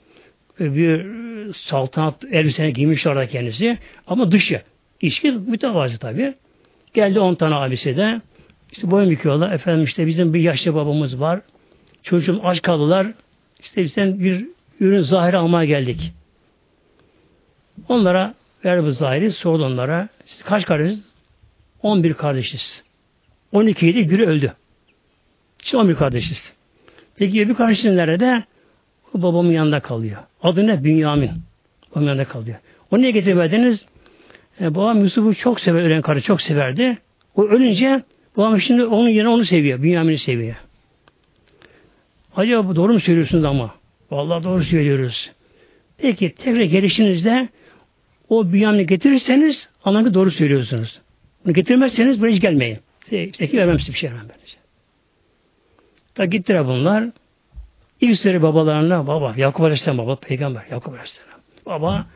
Speaker 1: Bir saltanat elbisene giymiş orada kendisi. Ama dışı. İçki mütevazı tabi. Geldi on tane abisi de. İşte boyun büküyorlar. Efendim işte bizim bir yaşlı babamız var. Çocuğum aç kaldılar. İşte bizden bir ürün zahiri almaya geldik. Onlara verdi bu zahiri. Sordu onlara. Siz kaç kardeşiz? 11 kardeşiz. 12 idi. Biri öldü. İşte 11 kardeşiz. Peki bir kardeşin nerede? O babamın yanında kalıyor. Adı ne? Bünyamin. Babamın yanında kalıyor. O niye getirmediniz? E, babam Yusuf'u çok sever, ölen karı çok severdi. O ölünce babam şimdi onun yerine onu seviyor. Bünyamin'i seviyor. Acaba doğru mu söylüyorsunuz ama? Vallahi doğru söylüyoruz. Peki tekrar gelişinizde o Bünyamin'i getirirseniz anlamda doğru söylüyorsunuz. Bunu getirmezseniz buraya hiç gelmeyin. Peki vermem size bir şey vermem böylece. Da gittiler bunlar. İlk sürü babalarına baba, Yakup Aleyhisselam baba, peygamber Yakup Aleyhisselam. Baba,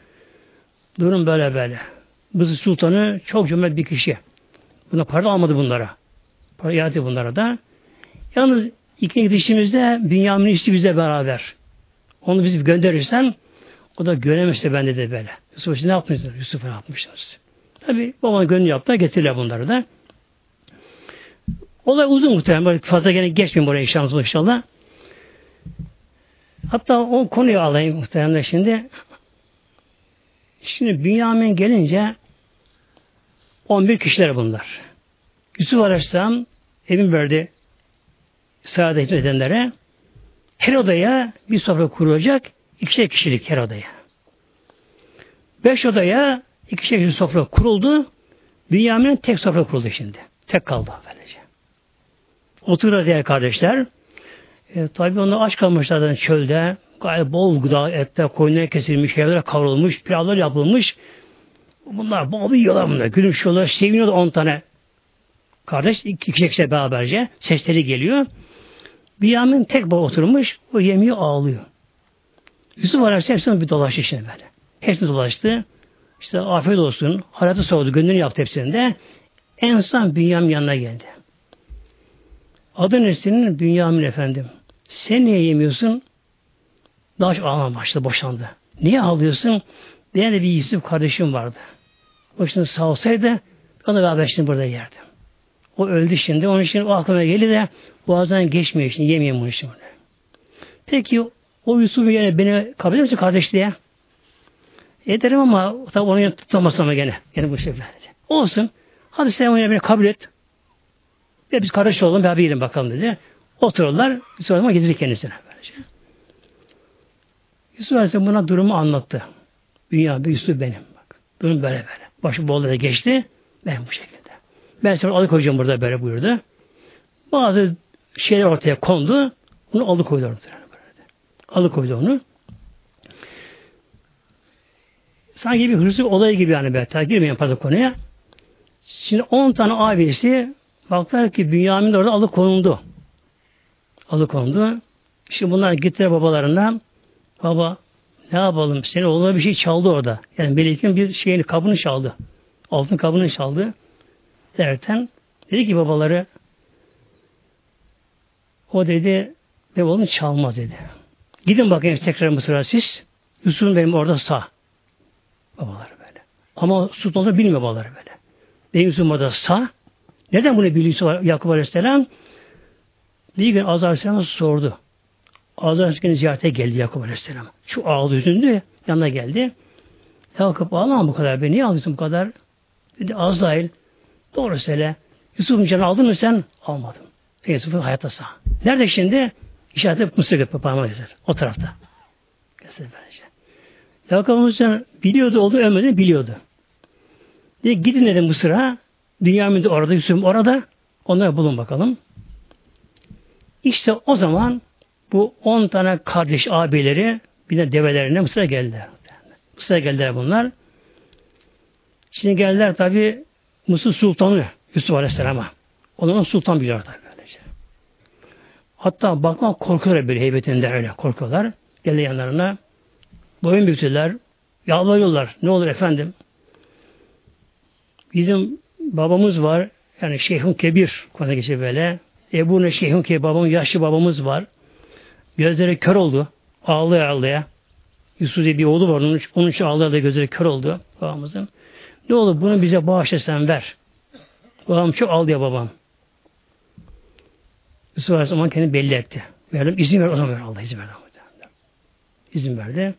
Speaker 1: durum böyle böyle. Mısır Sultanı çok cömert bir kişi. Buna para almadı bunlara. Para iade bunlara da. Yalnız ikinci gidişimizde Bünyamin işçi bize beraber. Onu biz gönderirsen o da göremezse bende de böyle. Yusuf ne yapmışlar? Yusuf ne yapmışlar? Tabi babanın gönlü yaptı. Getirdiler bunları da. Olay uzun muhtemelen. Fazla gene geçmeyeyim buraya inşallah. inşallah. Hatta o konuyu alayım muhtemelen şimdi. Şimdi Bünyamin gelince 11 kişiler bunlar. Yusuf Aleyhisselam evin verdi saadet edenlere her odaya bir sofra kurulacak ikişer kişilik her odaya. Beş odaya ikişer kişilik sofra kuruldu. Bünyamin'in tek sofra kuruldu şimdi. Tek kaldı böylece. Oturur diğer kardeşler. E, tabi onlar aç kalmışlardan çölde. Gayet bol gıda, etler, koyunlar kesilmiş, evler kavrulmuş, pilavlar yapılmış. Bunlar bol yiyorlar bunlar. Gülüşüyorlar, seviniyorlar on tane. Kardeş iki kişi beraberce sesleri geliyor. Bir yanın tek baba oturmuş, o yemeği ağlıyor. Yusuf Aleyhisselam bir dolaştı işte böyle. Hepsini dolaştı. İşte afiyet olsun, hayatı sordu, gönlünü yaptı hepsinde. En son Bünyamin yanına geldi. Adın ne senin? Bünyamin efendim. Sen niye yemiyorsun? Daha çok ağlamaya başladı, boşandı. Niye ağlıyorsun? De bir Yusuf kardeşim vardı. O şimdi sağ olsaydı onu beraber şimdi burada yerdim. O öldü şimdi. Onun için o aklıma geldi de boğazdan geçmiyor şimdi. Yemeyeyim bunu şimdi. Peki o Yusuf'u yine beni kabul eder kardeş diye? Ederim ama tabi onu yanı tutamazsın ama gene. Gene bu şekilde. Olsun. Hadi sen onu beni kabul et. Ve biz kardeş olalım beraber yiyelim bakalım dedi. Otururlar. Sonra getirir kendisine. Böylece. Yusuf Aleyhisselam buna durumu anlattı. Dünya bir Yusuf benim. Bak. Durum böyle böyle. Başı bollara geçti. Ben bu şekilde. Ben sana alıkoyacağım burada böyle buyurdu. Bazı şeyler ortaya kondu. Onu alıkoydu ortaya. Alıkoydu onu. Sanki bir hırsızlık olayı gibi yani be. Ta girmeyen fazla konuya. Şimdi 10 tane abisi baktılar ki Bünyamin orada alıkonuldu. Alıkondu. Şimdi bunlar gittiler babalarına. Baba ne yapalım? Senin oğluna bir şey çaldı orada. Yani Melek'in bir şeyini kabını çaldı. Altın kabını çaldı. Derken dedi ki babaları o dedi ve oğlum çalmaz dedi. Gidin bakayım tekrar Mısır'a siz. Yusuf'un benim orada sağ. Babaları böyle. Ama sultanı bilmiyor babaları böyle. Orada sağ. Neden bunu biliyor Yakup Aleyhisselam? Bir gün Azar Aleyhisselam sordu. Azar Aleyhisselam ziyarete geldi Yakup Aleyhisselam. Şu ağlı yüzünde yanına geldi. Yakup ağlama bu kadar. Beni niye ağlıyorsun bu kadar? Dedi Azrail doğru söyle. Yusuf'un canı aldın mı sen? Almadım. Yusuf'un hayatta sağ. Nerede şimdi? İşareti Mısır göpü parmağı. O tarafta. Gösterir böylece. Yakup Aleyhisselam biliyordu oldu ölmedi biliyordu. Dedi gidin dedi Mısır'a. Dünya de orada, Yusuf'um orada. Onları bulun bakalım. İşte o zaman bu on tane kardeş abileri bir de develerine Mısır'a geldiler. Mısır'a geldiler bunlar. Şimdi geldiler tabi Mısır Sultanı Yusuf Aleyhisselam'a. Onların sultan biliyor böylece. Hatta bakma korkuyorlar böyle heybetinde öyle korkuyorlar. Geldi yanlarına. Boyun büktüler. Yalvarıyorlar. Ne olur efendim? Bizim babamız var. Yani Şeyhun Kebir konu geçiyor böyle. Ebu ne Şeyhun Kebir babamın yaşlı babamız var. Gözleri kör oldu. Ağlaya ağlaya. Yusuf diye bir oğlu var. Onun, onun için ağlaya ağlaya gözleri kör oldu babamızın. Ne olur bunu bize bağışla sen ver. Babam çok ağlıyor babam. Yusuf Aleyhisselam kendini belli etti. Verdim izin ver o zaman ver Allah izin ver. İzin verdi.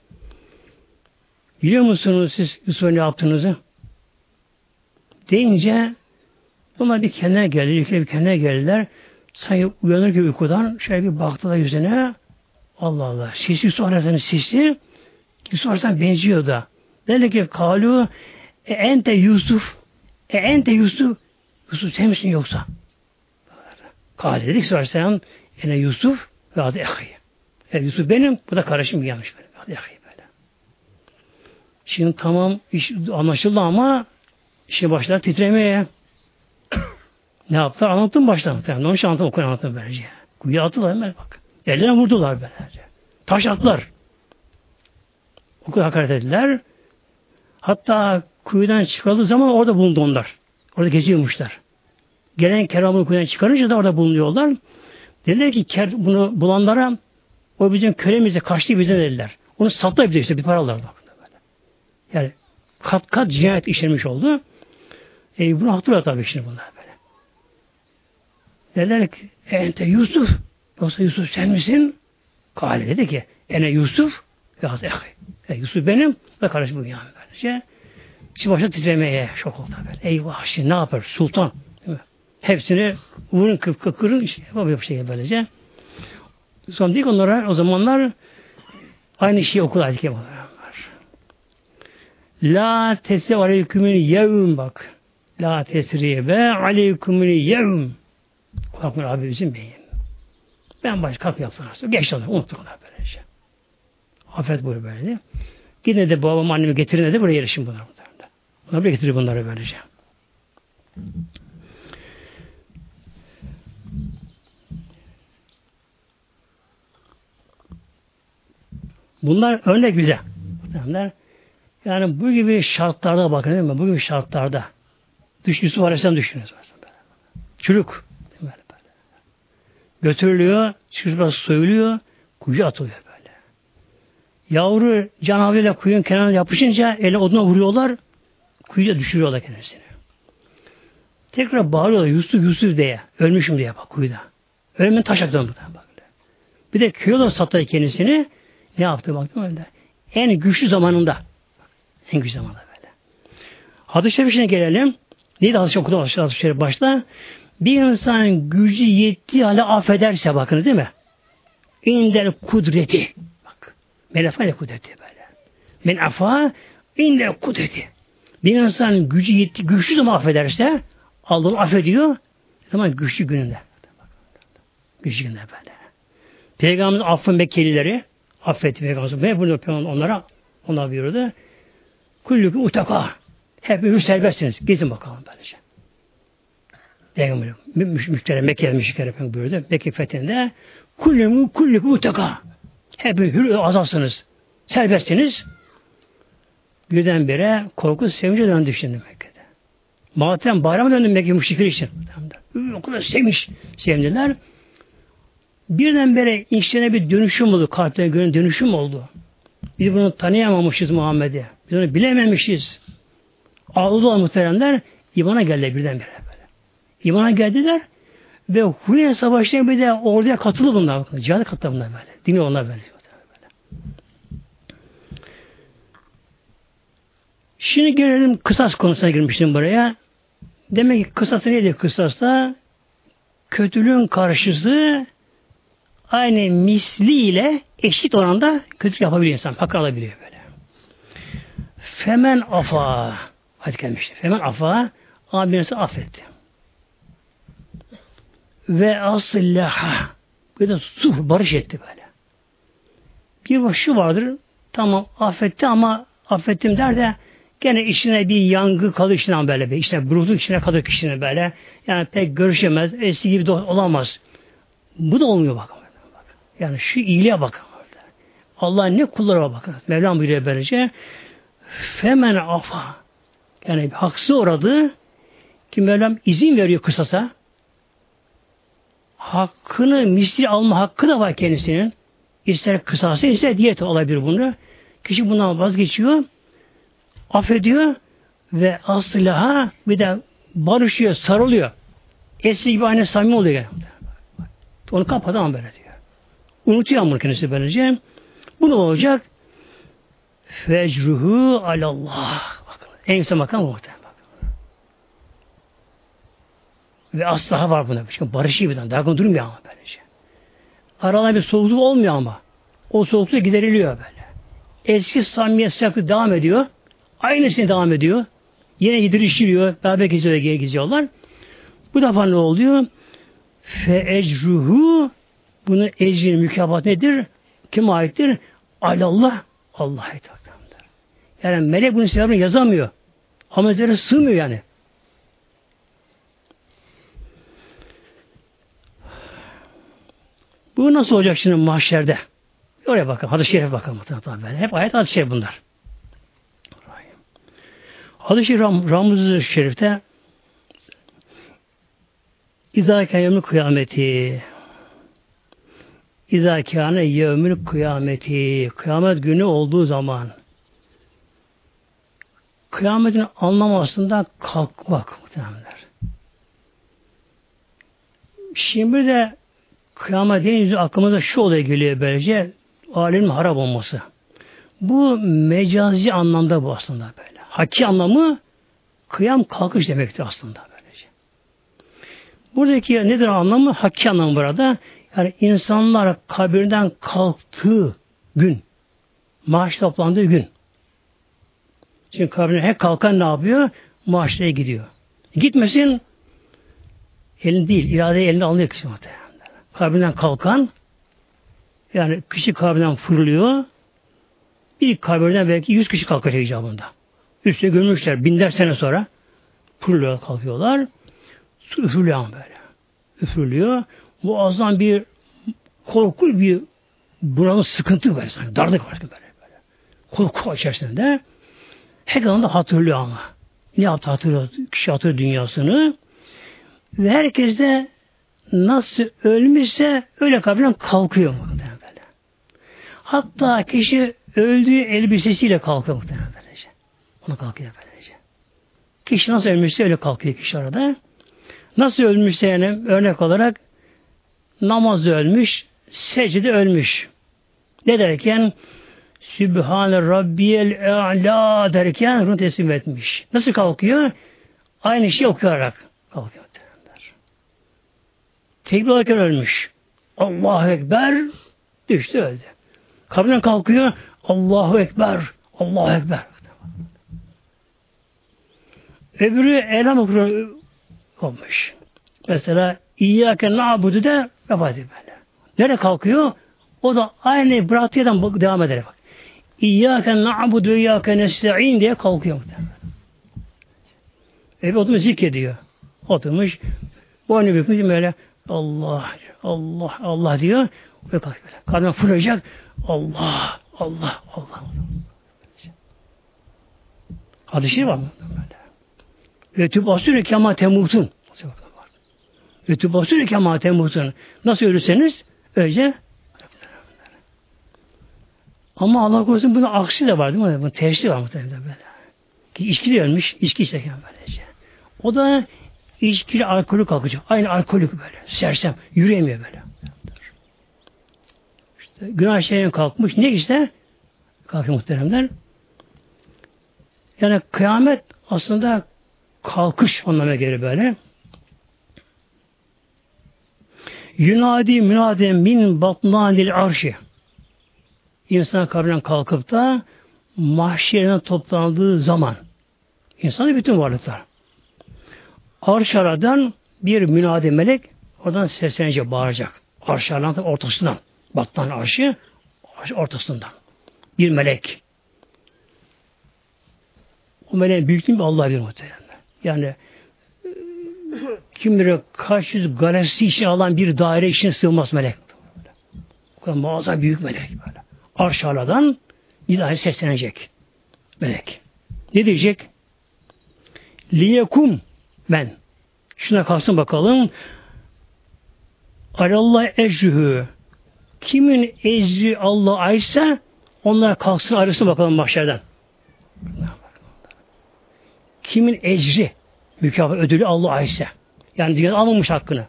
Speaker 1: Biliyor musunuz siz Yusuf'a ne yaptığınızı? Deyince bunlar bir kendine geldi. Yükle bir kendine geldiler. Sanki uyanır gibi uykudan şöyle bir baktılar yüzüne. Allah Allah. Sisi Yusuf Aleyhisselam'ın sisi Yusuf Aleyhisselam benziyor da. Dedi ki kalu e ente Yusuf e ente Yusuf Yusuf sen misin yoksa? Kale dedik Aleyhisselam ene Yusuf ve adı Ehi. E, Yusuf benim, bu da kardeşim gelmiş benim. Adı Ehi. Şimdi tamam iş anlaşıldı ama işe başlar titremeye. ne yaptılar? Anlattım baştan. Yani onun için anlattım, okuyun anlattım böylece. Kuyuya attılar hemen bak. Ellerine vurdular böylece. Taş attılar. O kadar hakaret ettiler. Hatta kuyudan çıkardığı zaman orada bulundu onlar. Orada geziyormuşlar. Gelen keramını kuyudan çıkarınca da orada bulunuyorlar. Dediler ki bunu bulanlara o bizim kölemize kaçtı bize dediler. Onu sattı bize işte bir paralar bak. Yani kat kat cinayet işlemiş oldu. E, bunu hatırlıyor tabii şimdi bunlar böyle. Dediler ki ente Yusuf yoksa Yusuf sen misin? Kale dedi ki ene Yusuf ve ehi. E, Yusuf benim ve kardeşim bu yani böylece. Şimdi başta titremeye şok oldu böyle. Eyvah şimdi ne yapar? Sultan. Hepsini vurun kıp kıp kırın işte yapamıyor bir şey böylece. Sonra dedik onlara o zamanlar aynı şeyi okulaydık yapıyorlar. La tesri aleykümün yevm bak. La tesribe aleykümün yevm. Korkmayın abi bizim beyim. Ben baş kalk yapsın. Geç onu. Unuttuk onlar böyle şey. Affet buyur böyle. Yine de babam annemi getirin de buraya yarışın bunlar. Bunlar buraya getirir bunları böylece. Bunlar örnek güzel. Bunlar yani bu gibi şartlarda bakın değil mi? Bu gibi şartlarda düş Yusuf Aleyhisselam düşünüyoruz. Çürük. Böyle, böyle. Götürülüyor, çocuklar soyuluyor, kuyuya atılıyor böyle. Yavru canavriyle kuyunun kenarına yapışınca ele oduna vuruyorlar, kuyuya düşürüyorlar kendisini. Tekrar bağırıyorlar Yusuf Yusuf diye. Ölmüşüm diye bak kuyuda. Ölümün taş aktı bak. Bir de köyüyle sattı kendisini. Ne yaptı baktım öyle. En güçlü zamanında. En güçlü zamanında böyle. Hadis-i Şerif'ine gelelim. Neydi hadis-i okudu hadis-i Şerif başta? Bir insan gücü yettiği hale affederse bakın değil mi? İndel kudreti. Bak. Menefane kudreti böyle. Men afa indel kudreti. Bir insan gücü yetti, güçlü zaman affederse Allah affediyor. Zaman güçlü gününde. Güçlü gününde böyle. Peygamberin affın bekelileri affetti Peygamber. Ve bunu onlara ona buyurdu. Kullükü utaka. Hepiniz serbestsiniz. Gezin bakalım böylece. Peygamber müşterem Mekke müşterem buyurdu. Mekke fethinde kullumu kulluku mutaka. Hep hür azalsınız. Serbestsiniz. Birdenbire korku sevince döndü şimdi Mekke'de. Matem bayrama döndü Mekke müşrikler için. O kadar sevmiş, sevindiler. Birdenbire içlerine bir dönüşüm oldu. Kalplerine göre dönüşüm oldu. Biz bunu tanıyamamışız Muhammed'i. Biz onu bilememişiz. Ağladılar muhteremler. İmana geldi birdenbire böyle. İmana geldiler ve Huneyn Savaşı'na bir de orduya katıldı bunlar. Cihada katıldı bunlar böyle. Dini onlar böyle. Şimdi gelelim kısas konusuna girmiştim buraya. Demek ki kısası neydi kısasta? Kötülüğün karşısı aynı misliyle eşit oranda kötülük yapabiliyor insan. Hak alabiliyor. Femen afa Hadi gelmişti. Femen afa abinesi affetti. Ve aslaha bir de sulh barış etti böyle. Bir bak şu vardır tamam affetti ama affettim der de gene işine bir yangı kalır işine böyle bir işte burukluk içine kalır kişinin böyle yani pek görüşemez eski gibi olamaz. Bu da olmuyor bak. Yani şu iyiliğe bakın. Allah ne kullara bakın. Mevlam buyuruyor böylece. Femen afa. Yani haksız uğradı ki Mevlam izin veriyor kısasa. Hakkını misli alma hakkı da var kendisinin. İster kısası ister diyet olabilir bunu. Kişi bundan vazgeçiyor. Affediyor ve aslaha bir de barışıyor, sarılıyor. Eski gibi aynı samimi oluyor. Onu kapadı ama böyle diyor. Unutuyor ama kendisi böylece. Bu ne olacak? Fecruhu alallah. Bakın, en yüksek makam muhtemelen. Ve asla var buna. Çünkü barışı bir tane. Dargın durmuyor ama böylece. Aralarında bir soğukluk olmuyor ama. O soğukluk gideriliyor böyle. Eski samimiyet sıcaklık devam ediyor. Aynısını devam ediyor. Yine yedirişiliyor. Beraber geziyorlar, geziyorlar. Bu defa ne oluyor? Fe ecruhu bunun ecri mükafat nedir? Kim aittir? Alallah. Allah'a ait. Yani melek bunun sevabını yazamıyor. Ama üzerine sığmıyor yani. Bu nasıl olacak şimdi mahşerde? Oraya bakın. Hadis-i Şerif'e bakın. Böyle. Hep ayet hadis-i şerif bunlar. Hadis-i Ram, Ramuz-i Şerif'te İzâ kâyemül kıyameti İzâ kâne yevmül kıyameti Kıyamet günü olduğu zaman kıyametin anlamı aslında kalkmak muhtemelenler. Şimdi de kıyamet deyince aklımıza şu olay geliyor böylece alemin harap olması. Bu mecazi anlamda bu aslında böyle. Hakki anlamı kıyam kalkış demektir aslında böylece. Buradaki nedir anlamı? Hakki anlamı burada. Yani insanlar kabirden kalktığı gün, maaş toplandığı gün. Çünkü kabirden her kalkan ne yapıyor? Maaşlara gidiyor. Gitmesin elin değil, irade elinde alınıyor kişi muhtemelen. Kabirden kalkan yani kişi kabirden fırlıyor. Bir kabirden belki yüz kişi kalkacak icabında. Üstüne gömülmüşler binler sene sonra fırlıyor kalkıyorlar. Su üfürülüyor böyle. Üfürülüyor. Muazzam bir korku bir buranın sıkıntı var. Yani darlık var böyle. böyle. Korku içerisinde. Her anda hatırlıyor ama. Ne yaptı hatırlıyor? Kişi hatırlıyor dünyasını. Ve herkes de nasıl ölmüşse öyle kabrinden kalkıyor muhtemelen. Hatta kişi öldüğü elbisesiyle kalkıyor muhtemelen böylece. Onu kalkıyor böylece. Kişi nasıl ölmüşse öyle kalkıyor kişi arada. Nasıl ölmüşse yani örnek olarak namazda ölmüş, secde ölmüş. Ne derken Sübhane Rabbiyel A'la derken ruh teslim etmiş. Nasıl kalkıyor? Aynı şeyi okuyarak kalkıyor. Derler. Tekbir alırken ölmüş. Allahu Ekber düştü öldü. Kabrinden kalkıyor. Allahu Ekber. Allahu Ekber. Öbürü elham okuyor olmuş. Mesela İyyâke na'budu de vefat ediyor böyle. Nereye kalkıyor? O da aynı bıraktığı yerden devam eder. Bak. İyyâke na'budu ve iyyâke nesta'in diye kalkıyor. Ebi oturmuş zikrediyor. Oturmuş Boynu bükmüş böyle Allah, Allah, Allah diyor. Böyle kalkıyor böyle. Kadın fırlayacak. Allah, Allah, Allah. Hadis-i şerif var mı? Ve tübasürü kema temutun. Ve tübasürü kema temutun. Nasıl ölürseniz önce ama Allah korusun bunun aksi de var değil mi? Bunun tersi var muhtemelen böyle. İçki de ölmüş, içki içerken böylece. O da içkili alkolü kalkacak. Aynı alkolik böyle. Sersem. Yürüyemiyor böyle. İşte günah şeyine kalkmış. Ne işte? Kalkıyor muhteremler. Yani kıyamet aslında kalkış anlamına gelir böyle. Yunadi münadi min batnanil arşi. İnsan kabrinden kalkıp da mahşerine toplandığı zaman insan bütün varlıklar. Arş aradan bir münadi melek oradan seslenecek, bağıracak. Arş aradan ortasından. Battan arşı, arş ortasından. Bir melek. O meleğin büyüklüğü Allah bir muhtemelen. Yani kim bilir kaç yüz galaksi içine alan bir daire içine sığmaz melek. O kadar muazzam büyük melek böyle. Arş aradan bir daire seslenecek. Melek. Ne diyecek? Liyekum ben. Şuna kalsın bakalım. Arallah ecrühü. Kimin ecri Allah aysa onlar kalksın arasın bakalım mahşerden. Kimin ecri mükafat ödülü Allah aysa. Yani dünyada almamış hakkını.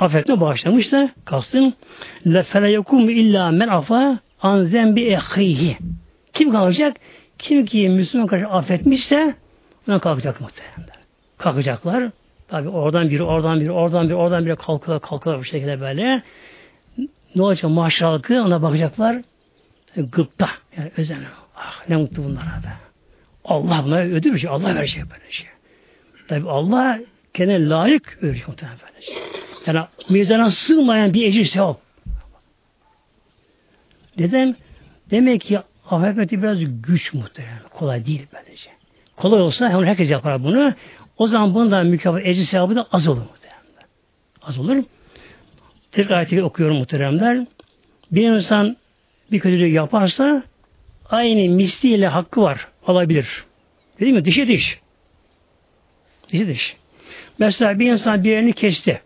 Speaker 1: Affetme bağışlamış da kalsın. Le fele yekum illa men afa an zembi ehihi. Kim kalacak? Kim ki Müslüman karşı affetmişse ona kalkacak muhtemelen. Kalkacaklar. Tabi oradan biri, oradan biri, oradan biri, oradan biri kalkıyorlar, kalkıyorlar bu şekilde böyle. Ne olacak maşallah ona bakacaklar. Gıpta. Yani özen. Ah ne mutlu bunlara da. Allah buna ödül verecek. Allah verecek böyle şey. Tabi Allah kendine layık verecek muhtemelen şey. Yani mizana sığmayan bir ecir sevap. Neden? Demek ki affetmeti biraz güç muhtemelen. Kolay değil böylece. Kolay olsa hemen herkes yapar bunu. O zaman bundan mükafat ecri sevabı da az olur muhteremler. Az olur. Tekrar ayeti okuyorum muhteremler. Bir insan bir kötülük yaparsa aynı misliyle hakkı var. Alabilir. Değil mi? Dişe diş. Dişe diş. Mesela bir insan bir yerini kesti.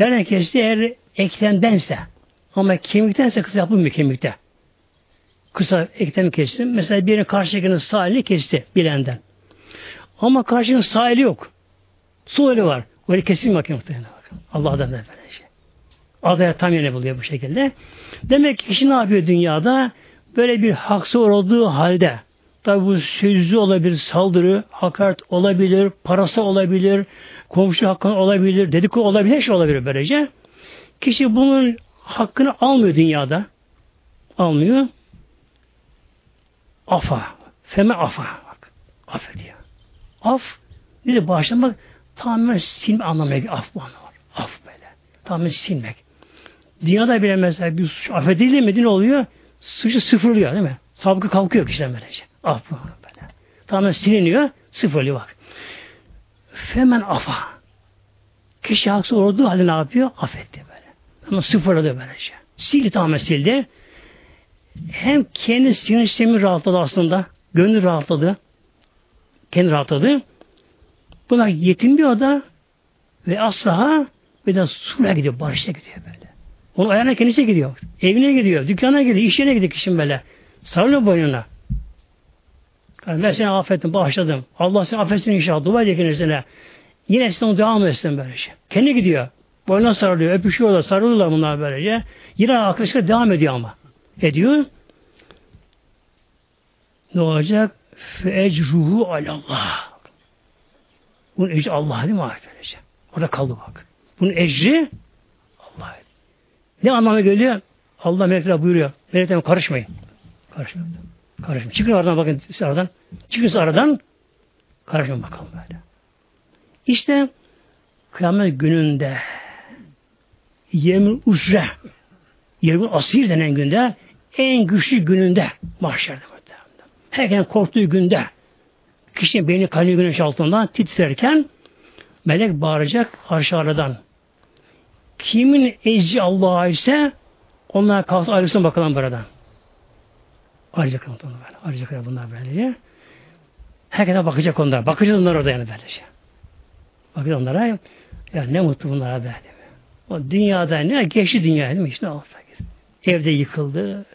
Speaker 1: Nereden kesti? Eğer eklemdense ama kemiktense kısa yapılmıyor kemikte. Kısa eklem kesti. Mesela birinin karşıdakinin sağ elini kesti bilenden. Ama karşının sahili yok. Su ölü var. Öyle kesin bakıyor muhtemelen. Allah'dan da böyle şey. Adaya tam yerine buluyor bu şekilde. Demek ki kişi ne yapıyor dünyada? Böyle bir haksız olduğu halde tabi bu sözlü olabilir, saldırı, hakaret olabilir, parası olabilir, komşu hakkı olabilir, dedikodu olabilir, her şey olabilir böylece. Kişi bunun hakkını almıyor dünyada. Almıyor. Afa. Feme afa. Bak. Affediyor. Af, bir de bağışlamak tamamen silme anlamına geliyor. Af bu anlamı. Af böyle. Tamamen silmek. Dünyada bile mesela bir suç affedildi mi ne oluyor? Suçu sıfırlıyor değil mi? Sabıkı kalkıyor kişiden böylece. Af bu böyle. Tamamen siliniyor, sıfırlıyor bak. Femen afa. Kişi haksız olduğu halde ne yapıyor? Affetti böyle. Ama sıfırladı böylece. Sildi tamamen sildi. Hem kendi sinir rahatladı aslında. Gönlü rahatladı. Kendi rahatladı. Buna yetim bir oda ve asla ve de sura gidiyor, barışa gidiyor böyle. Onun ayağına kendisi gidiyor. Evine gidiyor, dükkana gidiyor, iş yerine gidiyor kişinin böyle. Sarılıyor boynuna. Yani ben seni affettim, bağışladım. Allah seni affetsin inşallah. Dua edin kendisine. Yine sen onu devam etsin böylece. Kendi gidiyor. Boynuna sarılıyor, öpüşüyorlar, sarılıyorlar bunlar böylece. Yine arkadaşlar devam ediyor ama. Ediyor. Ne olacak? Fecruhu alallah. Bunun ecri Allah değil mi? Şey? Orada kaldı bak. Bunun ecri Allah. Ne anlamına geliyor? Allah melekler buyuruyor. Melekler karışmayın. Karışmayın. Karışmayın. Çıkın aradan bakın siz aradan. Çıkın aradan. Karışmayın bakalım böyle. İşte kıyamet gününde yemin ucre yemin asir denen günde en güçlü gününde mahşerde Herkes korktuğu günde kişinin beyni kalbi güneş altından titrerken Melek bağıracak aşağıdan. Kimin ecri Allah'a ise onlar kalsın ayrılsın bakalım buradan. Arayacak onlar böyle. Arayacak bunlar böylece. Herkese bakacak onlar. Bakacağız onlar orada yani böylece. Bakacağız onlara. Ya ne mutlu bunlara böyle. O dünyada ne? Geçti dünya değil mi? İşte olsa Evde yıkıldı.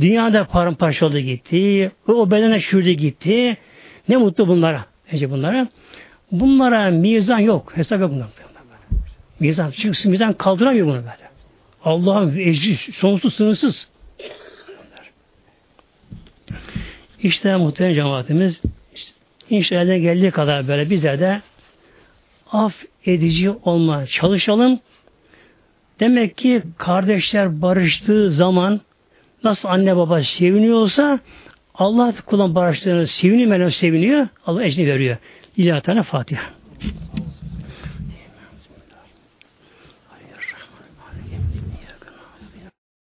Speaker 1: Dünyada paramparça oldu gitti. O bedene şurada gitti. Ne mutlu bunlara. Önce bunlara. Bunlara mizan yok. Hesap yok bunlar. Mizan. Çünkü mizan kaldıramıyor bunu böyle. Allah'ın ecri sonsuz sınırsız. İşte muhtemelen cemaatimiz inşallah geldiği kadar böyle bize de af edici olma çalışalım. Demek ki kardeşler barıştığı zaman nasıl anne baba seviniyorsa Allah kullan barıştığını seviniyor, seviniyor. Allah ecni veriyor. İlahi Fatiha.